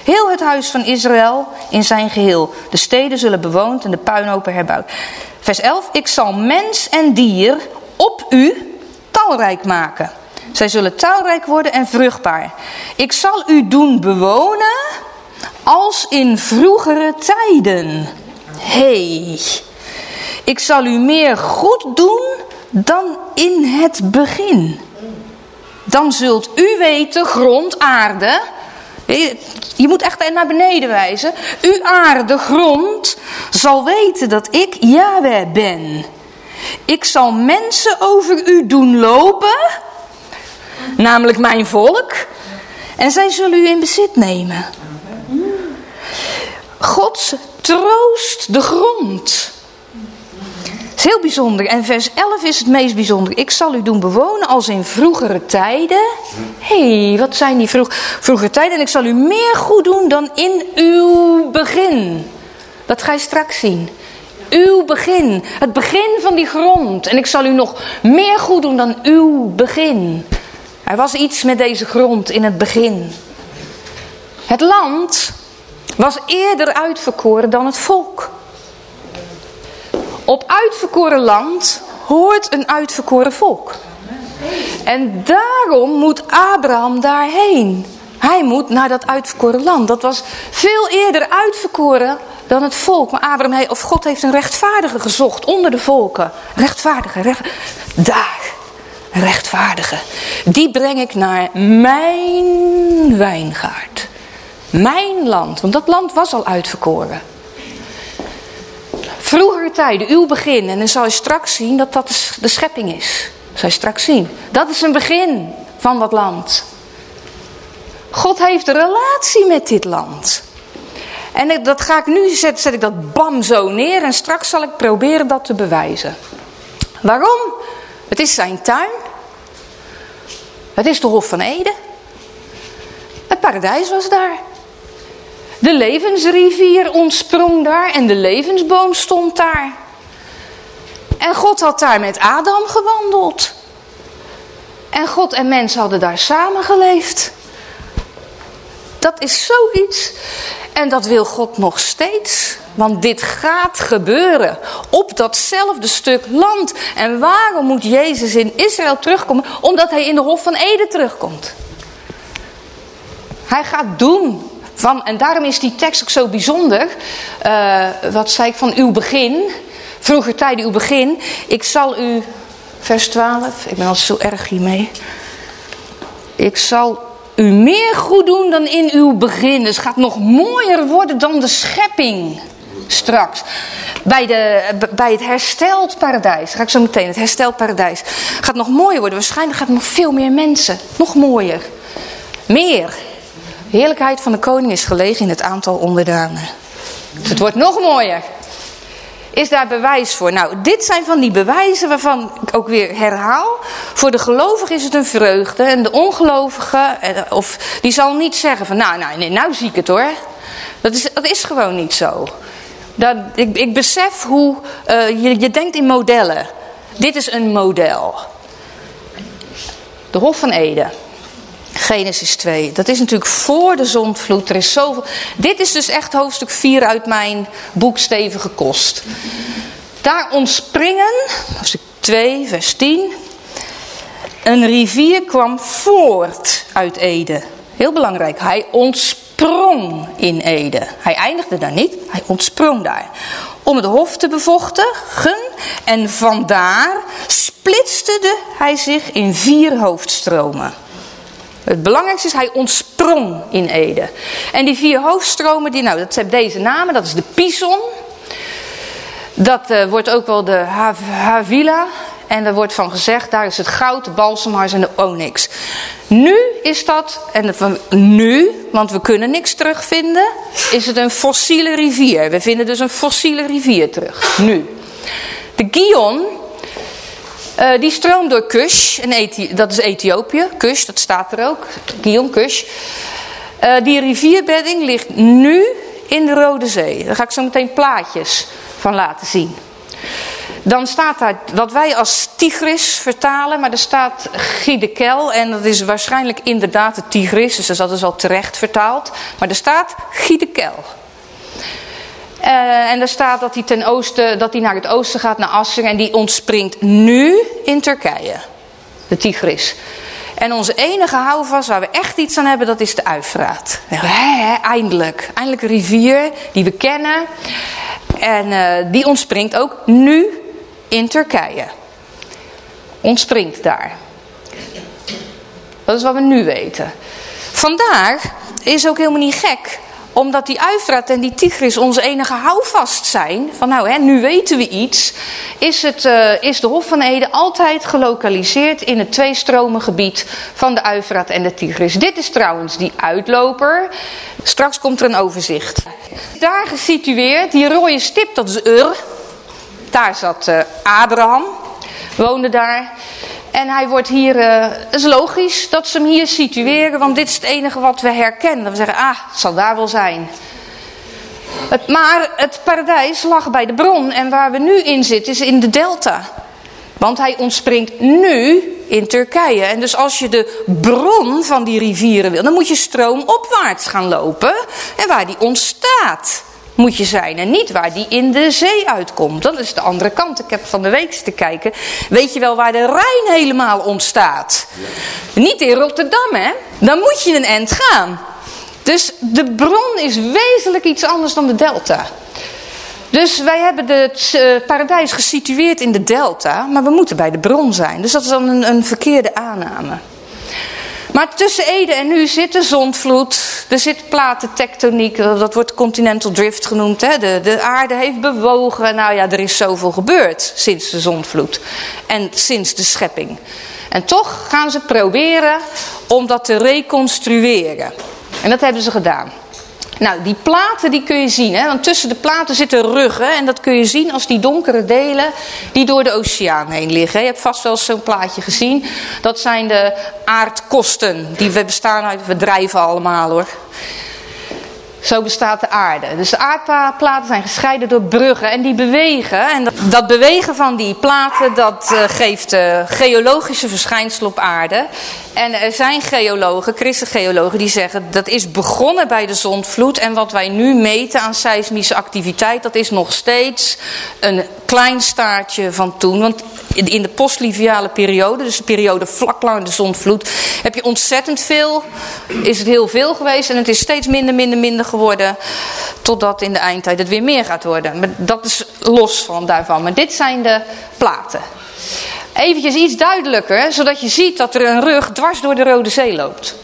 Heel het huis van Israël in zijn geheel. De steden zullen bewoond en de puinhopen herbouwd. Vers 11. Ik zal mens en dier op u talrijk maken. Zij zullen talrijk worden en vruchtbaar. Ik zal u doen bewonen als in vroegere tijden. hey, ik zal u meer goed doen dan in het begin. Dan zult u weten, grond, aarde. Je moet echt naar beneden wijzen. U aarde, grond, zal weten dat ik Yahweh ben. Ik zal mensen over u doen lopen namelijk mijn volk. En zij zullen u in bezit nemen. God troost de grond. Het is heel bijzonder. En vers 11 is het meest bijzonder. Ik zal u doen bewonen als in vroegere tijden. Hé, hey, wat zijn die vroeg, vroegere tijden? En ik zal u meer goed doen dan in uw begin. Dat ga je straks zien. Uw begin. Het begin van die grond. En ik zal u nog meer goed doen dan uw begin. Er was iets met deze grond in het begin. Het land was eerder uitverkoren dan het volk. Op uitverkoren land hoort een uitverkoren volk. En daarom moet Abraham daarheen. Hij moet naar dat uitverkoren land. Dat was veel eerder uitverkoren dan het volk. Maar Abraham, of God heeft een rechtvaardige gezocht onder de volken. Rechtvaardige, recht, daar rechtvaardige. Die breng ik naar mijn wijngaard. Mijn land, want dat land was al uitverkoren. Vroeger tijden, uw begin. En dan zal je straks zien dat dat de schepping is. Zal je straks zien. Dat is een begin van dat land. God heeft een relatie met dit land. En dat ga ik nu, zet, zet ik dat bam zo neer en straks zal ik proberen dat te bewijzen. Waarom? Het is zijn tuin. Het is de Hof van Eden. Het paradijs was daar. De levensrivier ontsprong daar en de levensboom stond daar. En God had daar met Adam gewandeld. En God en mens hadden daar samengeleefd. Dat is zoiets. En dat wil God nog steeds. Want dit gaat gebeuren op datzelfde stuk land. En waarom moet Jezus in Israël terugkomen? Omdat hij in de Hof van Eden terugkomt. Hij gaat doen. Van, en daarom is die tekst ook zo bijzonder. Uh, wat zei ik van uw begin. Vroeger tijden uw begin. Ik zal u, vers 12. Ik ben al zo erg hiermee. Ik zal u meer goed doen dan in uw begin. Dus het gaat nog mooier worden dan de schepping straks. Bij, de, bij het hersteld paradijs. Ga ik zo meteen. Het hersteld paradijs. Gaat nog mooier worden. Waarschijnlijk gaat nog veel meer mensen. Nog mooier. Meer. De heerlijkheid van de koning is gelegen in het aantal onderdanen. Dus het wordt nog mooier. Is daar bewijs voor? Nou, dit zijn van die bewijzen waarvan ik ook weer herhaal. Voor de gelovige is het een vreugde. En de ongelovige, eh, of, die zal niet zeggen van nou, nou, nee, nou zie ik het hoor. Dat is, dat is gewoon niet zo. Dat, ik, ik besef hoe, uh, je, je denkt in modellen. Dit is een model. De Hof van Eden. Genesis 2. Dat is natuurlijk voor de zondvloed. Dit is dus echt hoofdstuk 4 uit mijn boek Stevige Kost. Daar ontspringen, hoofdstuk 2, vers 10. Een rivier kwam voort uit Ede. Heel belangrijk. Hij ontsprong in Ede. Hij eindigde daar niet. Hij ontsprong daar. Om het hof te bevochtigen. En vandaar splitste hij zich in vier hoofdstromen. Het belangrijkste is, hij ontsprong in Ede. En die vier hoofdstromen, die, nou, dat hebben deze namen. Dat is de Pison. Dat uh, wordt ook wel de Havila. En er wordt van gezegd, daar is het goud, de balsemhars en de onyx. Nu is dat, en nu, want we kunnen niks terugvinden, is het een fossiele rivier. We vinden dus een fossiele rivier terug, nu. De Gion uh, die stroomt door Kush, en dat is Ethiopië. Kush, dat staat er ook. Gion, Kush. Uh, die rivierbedding ligt nu in de Rode Zee. Daar ga ik zo meteen plaatjes van laten zien. Dan staat daar wat wij als Tigris vertalen, maar er staat Gidekel en dat is waarschijnlijk inderdaad de Tigris, dus dat is al terecht vertaald. Maar er staat Gidekel. Uh, en er staat dat hij, ten oosten, dat hij naar het oosten gaat, naar Assur. En die ontspringt nu in Turkije. De Tigris. En onze enige houvast waar we echt iets aan hebben, dat is de Uifraat. eindelijk. Eindelijk een rivier die we kennen. En uh, die ontspringt ook nu in Turkije. Ontspringt daar. Dat is wat we nu weten. Vandaar is ook helemaal niet gek omdat die Uifraat en die Tigris onze enige houvast zijn. Van nou, hè, nu weten we iets. Is, het, uh, is de Hof van Ede altijd gelokaliseerd in het tweestromengebied van de Uifraat en de Tigris. Dit is trouwens die uitloper. Straks komt er een overzicht. Daar gesitueerd, die rode stip, dat is Ur. Daar zat uh, Abraham, woonde daar. En hij wordt hier, het is logisch dat ze hem hier situeren, want dit is het enige wat we herkennen. We zeggen, ah, het zal daar wel zijn. Maar het paradijs lag bij de bron en waar we nu in zitten is in de delta. Want hij ontspringt nu in Turkije. En dus als je de bron van die rivieren wil, dan moet je stroomopwaarts gaan lopen. En waar die ontstaat moet je zijn. En niet waar die in de zee uitkomt. Dat is de andere kant. Ik heb van de week te kijken. Weet je wel waar de Rijn helemaal ontstaat? Niet in Rotterdam, hè? Dan moet je een end gaan. Dus de bron is wezenlijk iets anders dan de delta. Dus wij hebben het uh, paradijs gesitueerd in de delta, maar we moeten bij de bron zijn. Dus dat is dan een, een verkeerde aanname. Maar tussen Ede en nu zit de zondvloed, er zit platentectoniek, dat wordt continental drift genoemd. Hè? De, de aarde heeft bewogen. Nou ja, er is zoveel gebeurd sinds de zondvloed en sinds de schepping. En toch gaan ze proberen om dat te reconstrueren. En dat hebben ze gedaan. Nou, die platen die kun je zien, hè? want tussen de platen zitten ruggen. En dat kun je zien als die donkere delen die door de oceaan heen liggen. Je hebt vast wel zo'n plaatje gezien. Dat zijn de aardkosten. Die we bestaan uit, we drijven allemaal hoor. Zo bestaat de aarde. Dus de aardplaten zijn gescheiden door bruggen en die bewegen. En dat, bewegen van die platen, dat uh, geeft uh, geologische verschijnselen op aarde. En er zijn geologen, christengeologen, die zeggen dat is begonnen bij de zondvloed. En wat wij nu meten aan seismische activiteit, dat is nog steeds een klein staartje van toen. Want in de postliviale periode, dus de periode vlak lang de zondvloed, heb je ontzettend veel, is het heel veel geweest. En het is steeds minder, minder, minder geworden. Totdat in de eindtijd het weer meer gaat worden. Maar dat is los van daarvan. Maar dit zijn de platen. Eventjes iets duidelijker, zodat je ziet dat er een rug dwars door de Rode Zee loopt.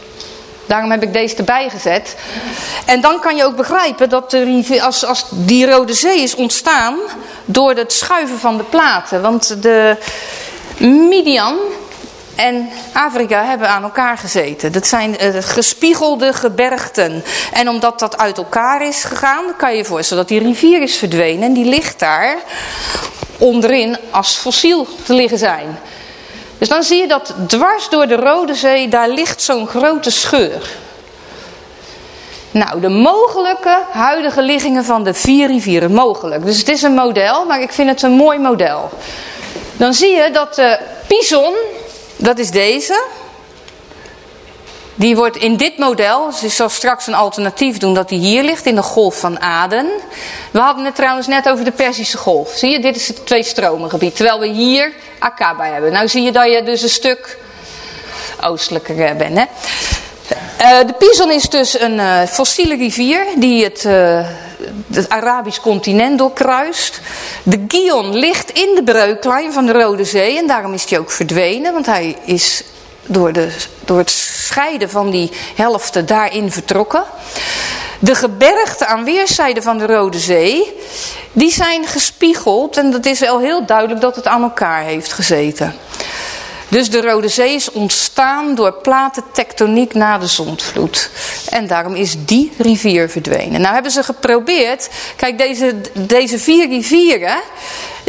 Daarom heb ik deze erbij gezet. En dan kan je ook begrijpen dat de rivier, als, als die Rode Zee is ontstaan door het schuiven van de platen. Want de Midian en Afrika hebben aan elkaar gezeten. Dat zijn uh, gespiegelde gebergten. En omdat dat uit elkaar is gegaan, kan je je voorstellen dat die rivier is verdwenen. En die ligt daar onderin als fossiel te liggen zijn. Dus dan zie je dat dwars door de Rode Zee, daar ligt zo'n grote scheur. Nou, de mogelijke huidige liggingen van de vier rivieren, mogelijk. Dus het is een model, maar ik vind het een mooi model. Dan zie je dat de Pison, dat is deze. Die wordt in dit model, dus ik zal straks een alternatief doen dat die hier ligt in de golf van Aden. We hadden het trouwens net over de Persische golf. Zie je, dit is het twee stromengebied. Terwijl we hier Akaba hebben. Nou zie je dat je dus een stuk oostelijker eh, bent. Hè? Uh, de Pison is dus een uh, fossiele rivier die het, het Arabisch continent doorkruist. De Gion ligt in de breuklijn van de Rode Zee en daarom is hij ook verdwenen. Want hij is door, de, door het scheiden van die helften daarin vertrokken. De gebergten aan weerszijden van de Rode Zee, die zijn gespiegeld en dat is wel heel duidelijk dat het aan elkaar heeft gezeten. Dus de Rode Zee is ontstaan door platentectoniek na de zondvloed. En daarom is die rivier verdwenen. Nou hebben ze geprobeerd, kijk deze, deze vier rivieren,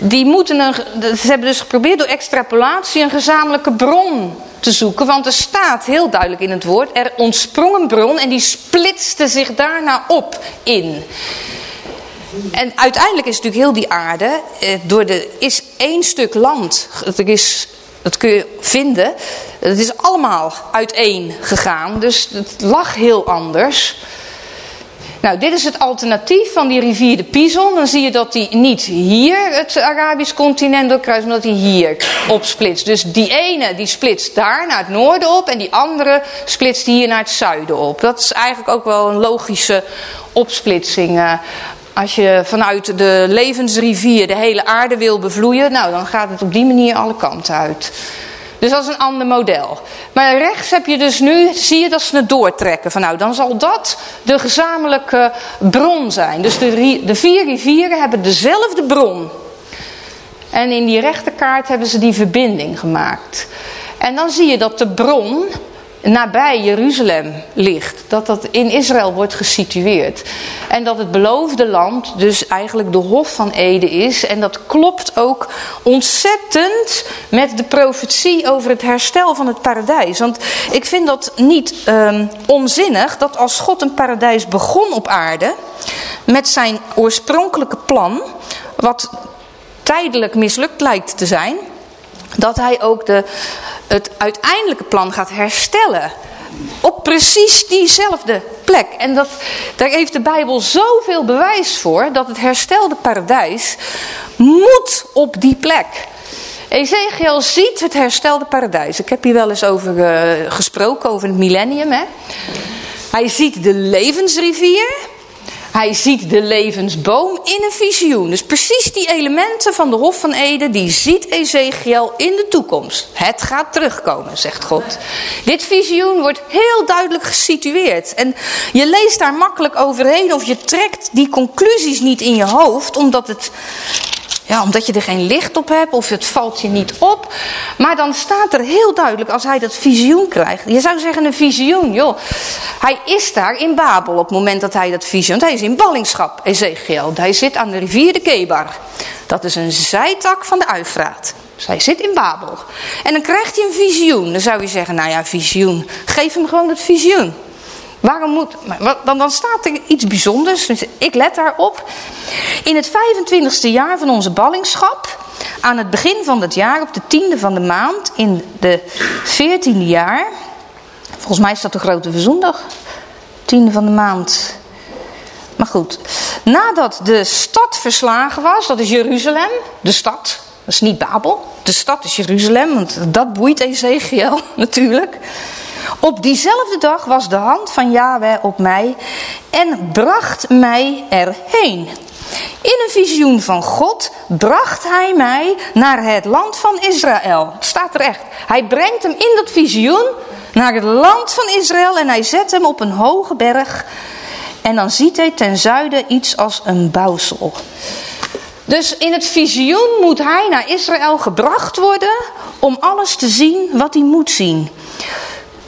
die moeten een, ze hebben dus geprobeerd door extrapolatie een gezamenlijke bron te zoeken. Want er staat heel duidelijk in het woord, er ontsprong een bron en die splitste zich daarna op in. En uiteindelijk is natuurlijk heel die aarde, eh, door de, is één stuk land, er is dat kun je vinden. Het is allemaal uiteen gegaan. Dus het lag heel anders. Nou, dit is het alternatief van die rivier de Pison. Dan zie je dat die niet hier het Arabisch continent doorkruist, maar dat die hier opsplitst. Dus die ene die splitst daar naar het noorden op en die andere splitst hier naar het zuiden op. Dat is eigenlijk ook wel een logische opsplitsing. Als je vanuit de levensrivier de hele aarde wil bevloeien, nou dan gaat het op die manier alle kanten uit. Dus dat is een ander model. Maar rechts heb je dus nu, zie je dat ze het doortrekken. Van nou, dan zal dat de gezamenlijke bron zijn. Dus de, de vier rivieren hebben dezelfde bron. En in die rechterkaart hebben ze die verbinding gemaakt. En dan zie je dat de bron nabij Jeruzalem ligt. Dat dat in Israël wordt gesitueerd. En dat het beloofde land dus eigenlijk de hof van Ede is. En dat klopt ook ontzettend met de profetie over het herstel van het paradijs. Want ik vind dat niet um, onzinnig dat als God een paradijs begon op aarde... met zijn oorspronkelijke plan, wat tijdelijk mislukt lijkt te zijn dat hij ook de, het uiteindelijke plan gaat herstellen. Op precies diezelfde plek. En dat, daar heeft de Bijbel zoveel bewijs voor dat het herstelde paradijs moet op die plek. Ezekiel ziet het herstelde paradijs. Ik heb hier wel eens over uh, gesproken, over het millennium. Hè? Hij ziet de levensrivier. Hij ziet de levensboom in een visioen. Dus precies die elementen van de Hof van Eden, die ziet Ezekiel in de toekomst. Het gaat terugkomen, zegt God. Dit visioen wordt heel duidelijk gesitueerd. En je leest daar makkelijk overheen of je trekt die conclusies niet in je hoofd, omdat het ja, omdat je er geen licht op hebt of het valt je niet op. Maar dan staat er heel duidelijk als hij dat visioen krijgt. Je zou zeggen een visioen, joh. Hij is daar in Babel op het moment dat hij dat visioen. Hij is in ballingschap, Ezekiel. Hij zit aan de rivier de Kebar. Dat is een zijtak van de Uifraat. Dus hij zit in Babel. En dan krijgt hij een visioen. Dan zou je zeggen, nou ja, visioen. Geef hem gewoon het visioen. Waarom moet... Dan, dan staat er iets bijzonders. Dus ik let daarop. In het 25e jaar van onze ballingschap... aan het begin van het jaar, op de tiende van de maand... in de 14e jaar... volgens mij is dat de grote verzondag... tiende van de maand... Maar goed, nadat de stad verslagen was, dat is Jeruzalem, de stad, dat is niet Babel, de stad is Jeruzalem, want dat boeit Ezekiel natuurlijk. Op diezelfde dag was de hand van Yahweh op mij en bracht mij erheen. In een visioen van God bracht hij mij naar het land van Israël. Staat er echt. Hij brengt hem in dat visioen naar het land van Israël en hij zet hem op een hoge berg. En dan ziet hij ten zuiden iets als een bouwsel. Dus in het visioen moet hij naar Israël gebracht worden om alles te zien wat hij moet zien.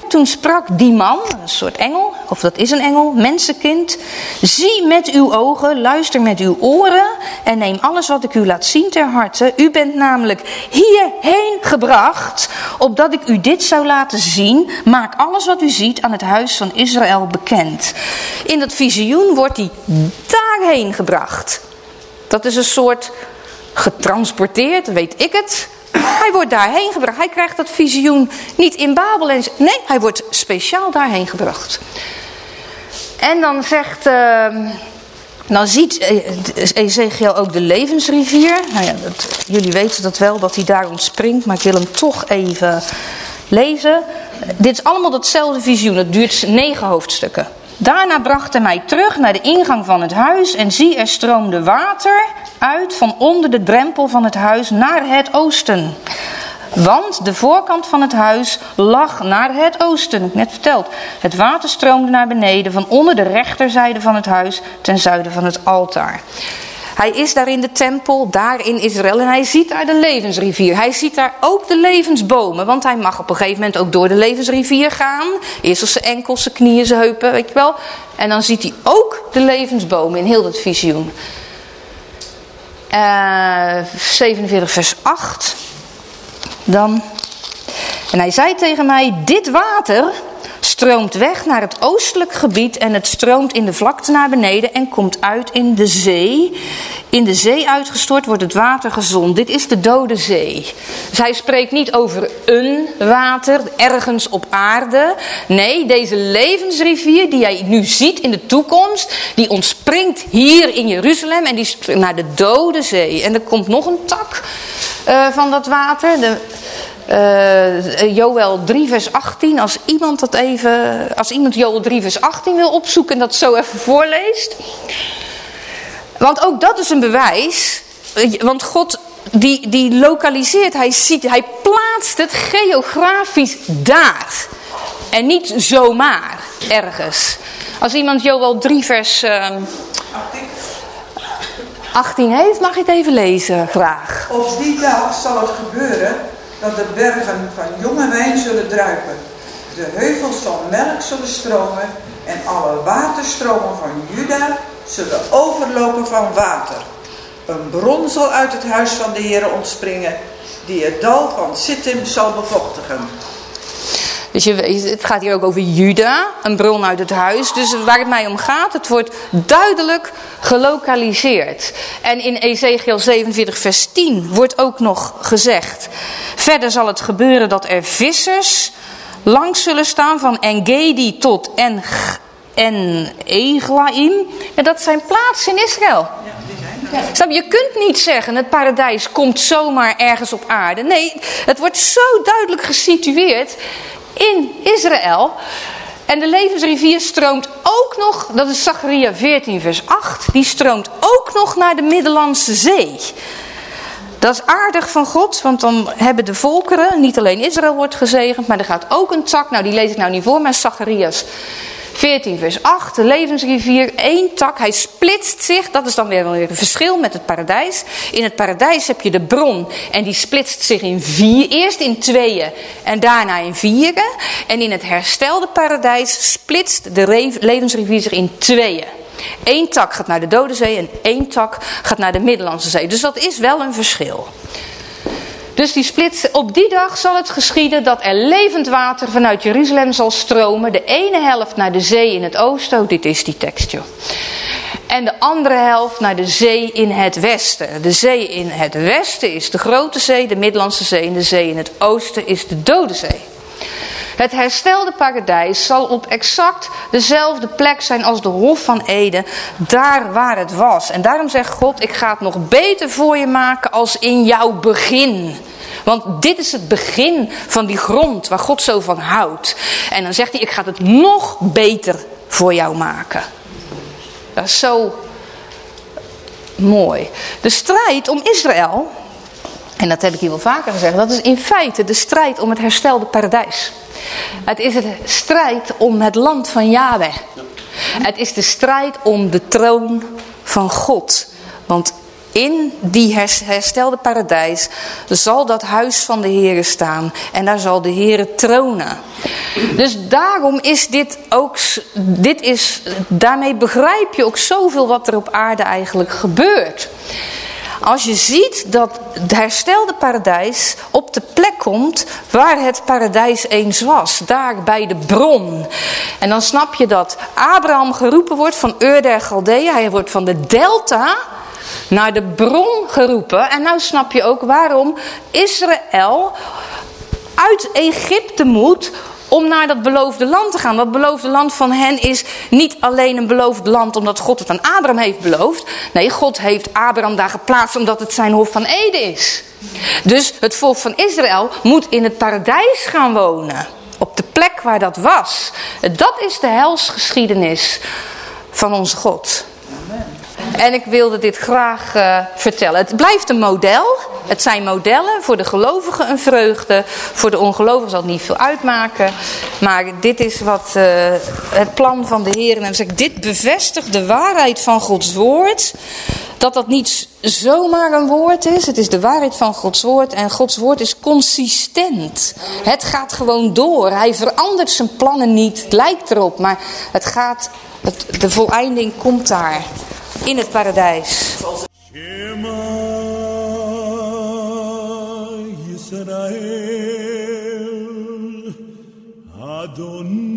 Toen sprak die man, een soort engel, of dat is een engel, mensenkind. Zie met uw ogen, luister met uw oren en neem alles wat ik u laat zien ter harte. U bent namelijk hierheen gebracht, opdat ik u dit zou laten zien. Maak alles wat u ziet aan het huis van Israël bekend. In dat visioen wordt hij daarheen gebracht. Dat is een soort getransporteerd, weet ik het, hij wordt daarheen gebracht. Hij krijgt dat visioen niet in Babel. En, nee, hij wordt speciaal daarheen gebracht. En dan zegt... Uh, dan ziet e- Ezekiel ook de levensrivier. Nou ja, dat, jullie weten dat wel, dat hij daar ontspringt. Maar ik wil hem toch even lezen. Dit is allemaal datzelfde visioen. Het duurt negen hoofdstukken. Daarna bracht hij mij terug naar de ingang van het huis en zie er stroomde water uit van onder de drempel van het huis naar het oosten. Want de voorkant van het huis lag naar het oosten, ik net verteld. Het water stroomde naar beneden van onder de rechterzijde van het huis ten zuiden van het altaar. Hij is daar in de tempel, daar in Israël. En hij ziet daar de levensrivier. Hij ziet daar ook de levensbomen. Want hij mag op een gegeven moment ook door de levensrivier gaan. Eerst op zijn enkels, zijn knieën, zijn heupen, weet je wel. En dan ziet hij ook de levensbomen in heel dat visioen. Uh, eh, 47 vers 8. Dan. En hij zei tegen mij, dit water stroomt weg naar het oostelijk gebied en het stroomt in de vlakte naar beneden en komt uit in de zee. In de zee uitgestort wordt het water gezond. Dit is de dode zee. Zij spreekt niet over een water ergens op aarde. Nee, deze levensrivier die jij nu ziet in de toekomst, die ontspringt hier in Jeruzalem en die springt naar de dode zee. En er komt nog een tak uh, van dat water. De, uh, Joel 3 vers 18, als iemand dat even, als iemand Joel 3 vers 18 wil opzoeken en dat zo even voorleest. Want ook dat is een bewijs, want God die, die lokaliseert, hij, ziet, hij plaatst het geografisch daar. En niet zomaar ergens. Als iemand Joel 3 vers uh, 18 heeft, mag ik het even lezen, graag. Op die dag zal het gebeuren dat de bergen van jonge wijn zullen druipen. De heuvels van melk zullen stromen en alle waterstromen van Juda zullen overlopen van water. Een bron zal uit het huis van de Heer ontspringen, die het dal van Sittim zal bevochtigen. Dus je, het gaat hier ook over Juda, een bron uit het huis. Dus waar het mij om gaat, het wordt duidelijk gelokaliseerd. En in Ezekiel 47 vers 10 wordt ook nog gezegd. Verder zal het gebeuren dat er vissers langs zullen staan van Engedi tot en, en Eglaim. En dat zijn plaatsen in Israël. Ja. Je kunt niet zeggen, het paradijs komt zomaar ergens op aarde. Nee, het wordt zo duidelijk gesitueerd in Israël. En de levensrivier stroomt ook nog, dat is Zacharia 14 vers 8, die stroomt ook nog naar de Middellandse Zee. Dat is aardig van God, want dan hebben de volkeren, niet alleen Israël wordt gezegend, maar er gaat ook een tak, nou die lees ik nou niet voor, maar Zacharias 14 vers 8, de levensrivier, één tak, hij splitst zich, dat is dan weer een verschil met het paradijs. In het paradijs heb je de bron en die splitst zich in vier, eerst in tweeën en daarna in vieren. En in het herstelde paradijs splitst de levensrivier zich in tweeën. Eén tak gaat naar de Dode Zee en één tak gaat naar de Middellandse Zee. Dus dat is wel een verschil. Dus die splitsen, op die dag zal het geschieden dat er levend water vanuit Jeruzalem zal stromen. De ene helft naar de zee in het oosten, oh, dit is die tekst joh. En de andere helft naar de zee in het westen. De zee in het westen is de grote zee, de Middellandse zee. En de zee in het oosten is de dode zee. Het herstelde paradijs zal op exact dezelfde plek zijn als de Hof van Eden, daar waar het was. En daarom zegt God, ik ga het nog beter voor je maken als in jouw begin. Want dit is het begin van die grond waar God zo van houdt. En dan zegt hij, ik ga het nog beter voor jou maken. Dat is zo mooi. De strijd om Israël, en dat heb ik hier wel vaker gezegd, dat is in feite de strijd om het herstelde paradijs. Het is de strijd om het land van Yahweh. Het is de strijd om de troon van God. Want in die herstelde paradijs zal dat huis van de Heer staan. En daar zal de Heer tronen. Dus daarom is dit ook, dit is, daarmee begrijp je ook zoveel wat er op aarde eigenlijk gebeurt. Als je ziet dat het herstelde paradijs op de plek komt waar het paradijs eens was. Daar bij de bron. En dan snap je dat Abraham geroepen wordt van Ur der Galdeeën. Hij wordt van de delta naar de bron geroepen. En nou snap je ook waarom Israël uit Egypte moet om naar dat beloofde land te gaan. Dat beloofde land van hen is niet alleen een beloofd land omdat God het aan Abraham heeft beloofd. Nee, God heeft Abraham daar geplaatst omdat het zijn hof van Ede is. Dus het volk van Israël moet in het paradijs gaan wonen. Op de plek waar dat was. Dat is de helsgeschiedenis van onze God. En ik wilde dit graag uh, vertellen. Het blijft een model. Het zijn modellen. Voor de gelovigen een vreugde. Voor de ongelovigen zal het niet veel uitmaken. Maar dit is wat uh, het plan van de Heer. En dan zeg ik, dit bevestigt de waarheid van Gods woord. Dat dat niet zomaar een woord is. Het is de waarheid van Gods woord. En Gods woord is consistent. Het gaat gewoon door. Hij verandert zijn plannen niet. Het lijkt erop. Maar het gaat, het, de voleinding komt daar in het paradijs. Shema Yisrael Adonai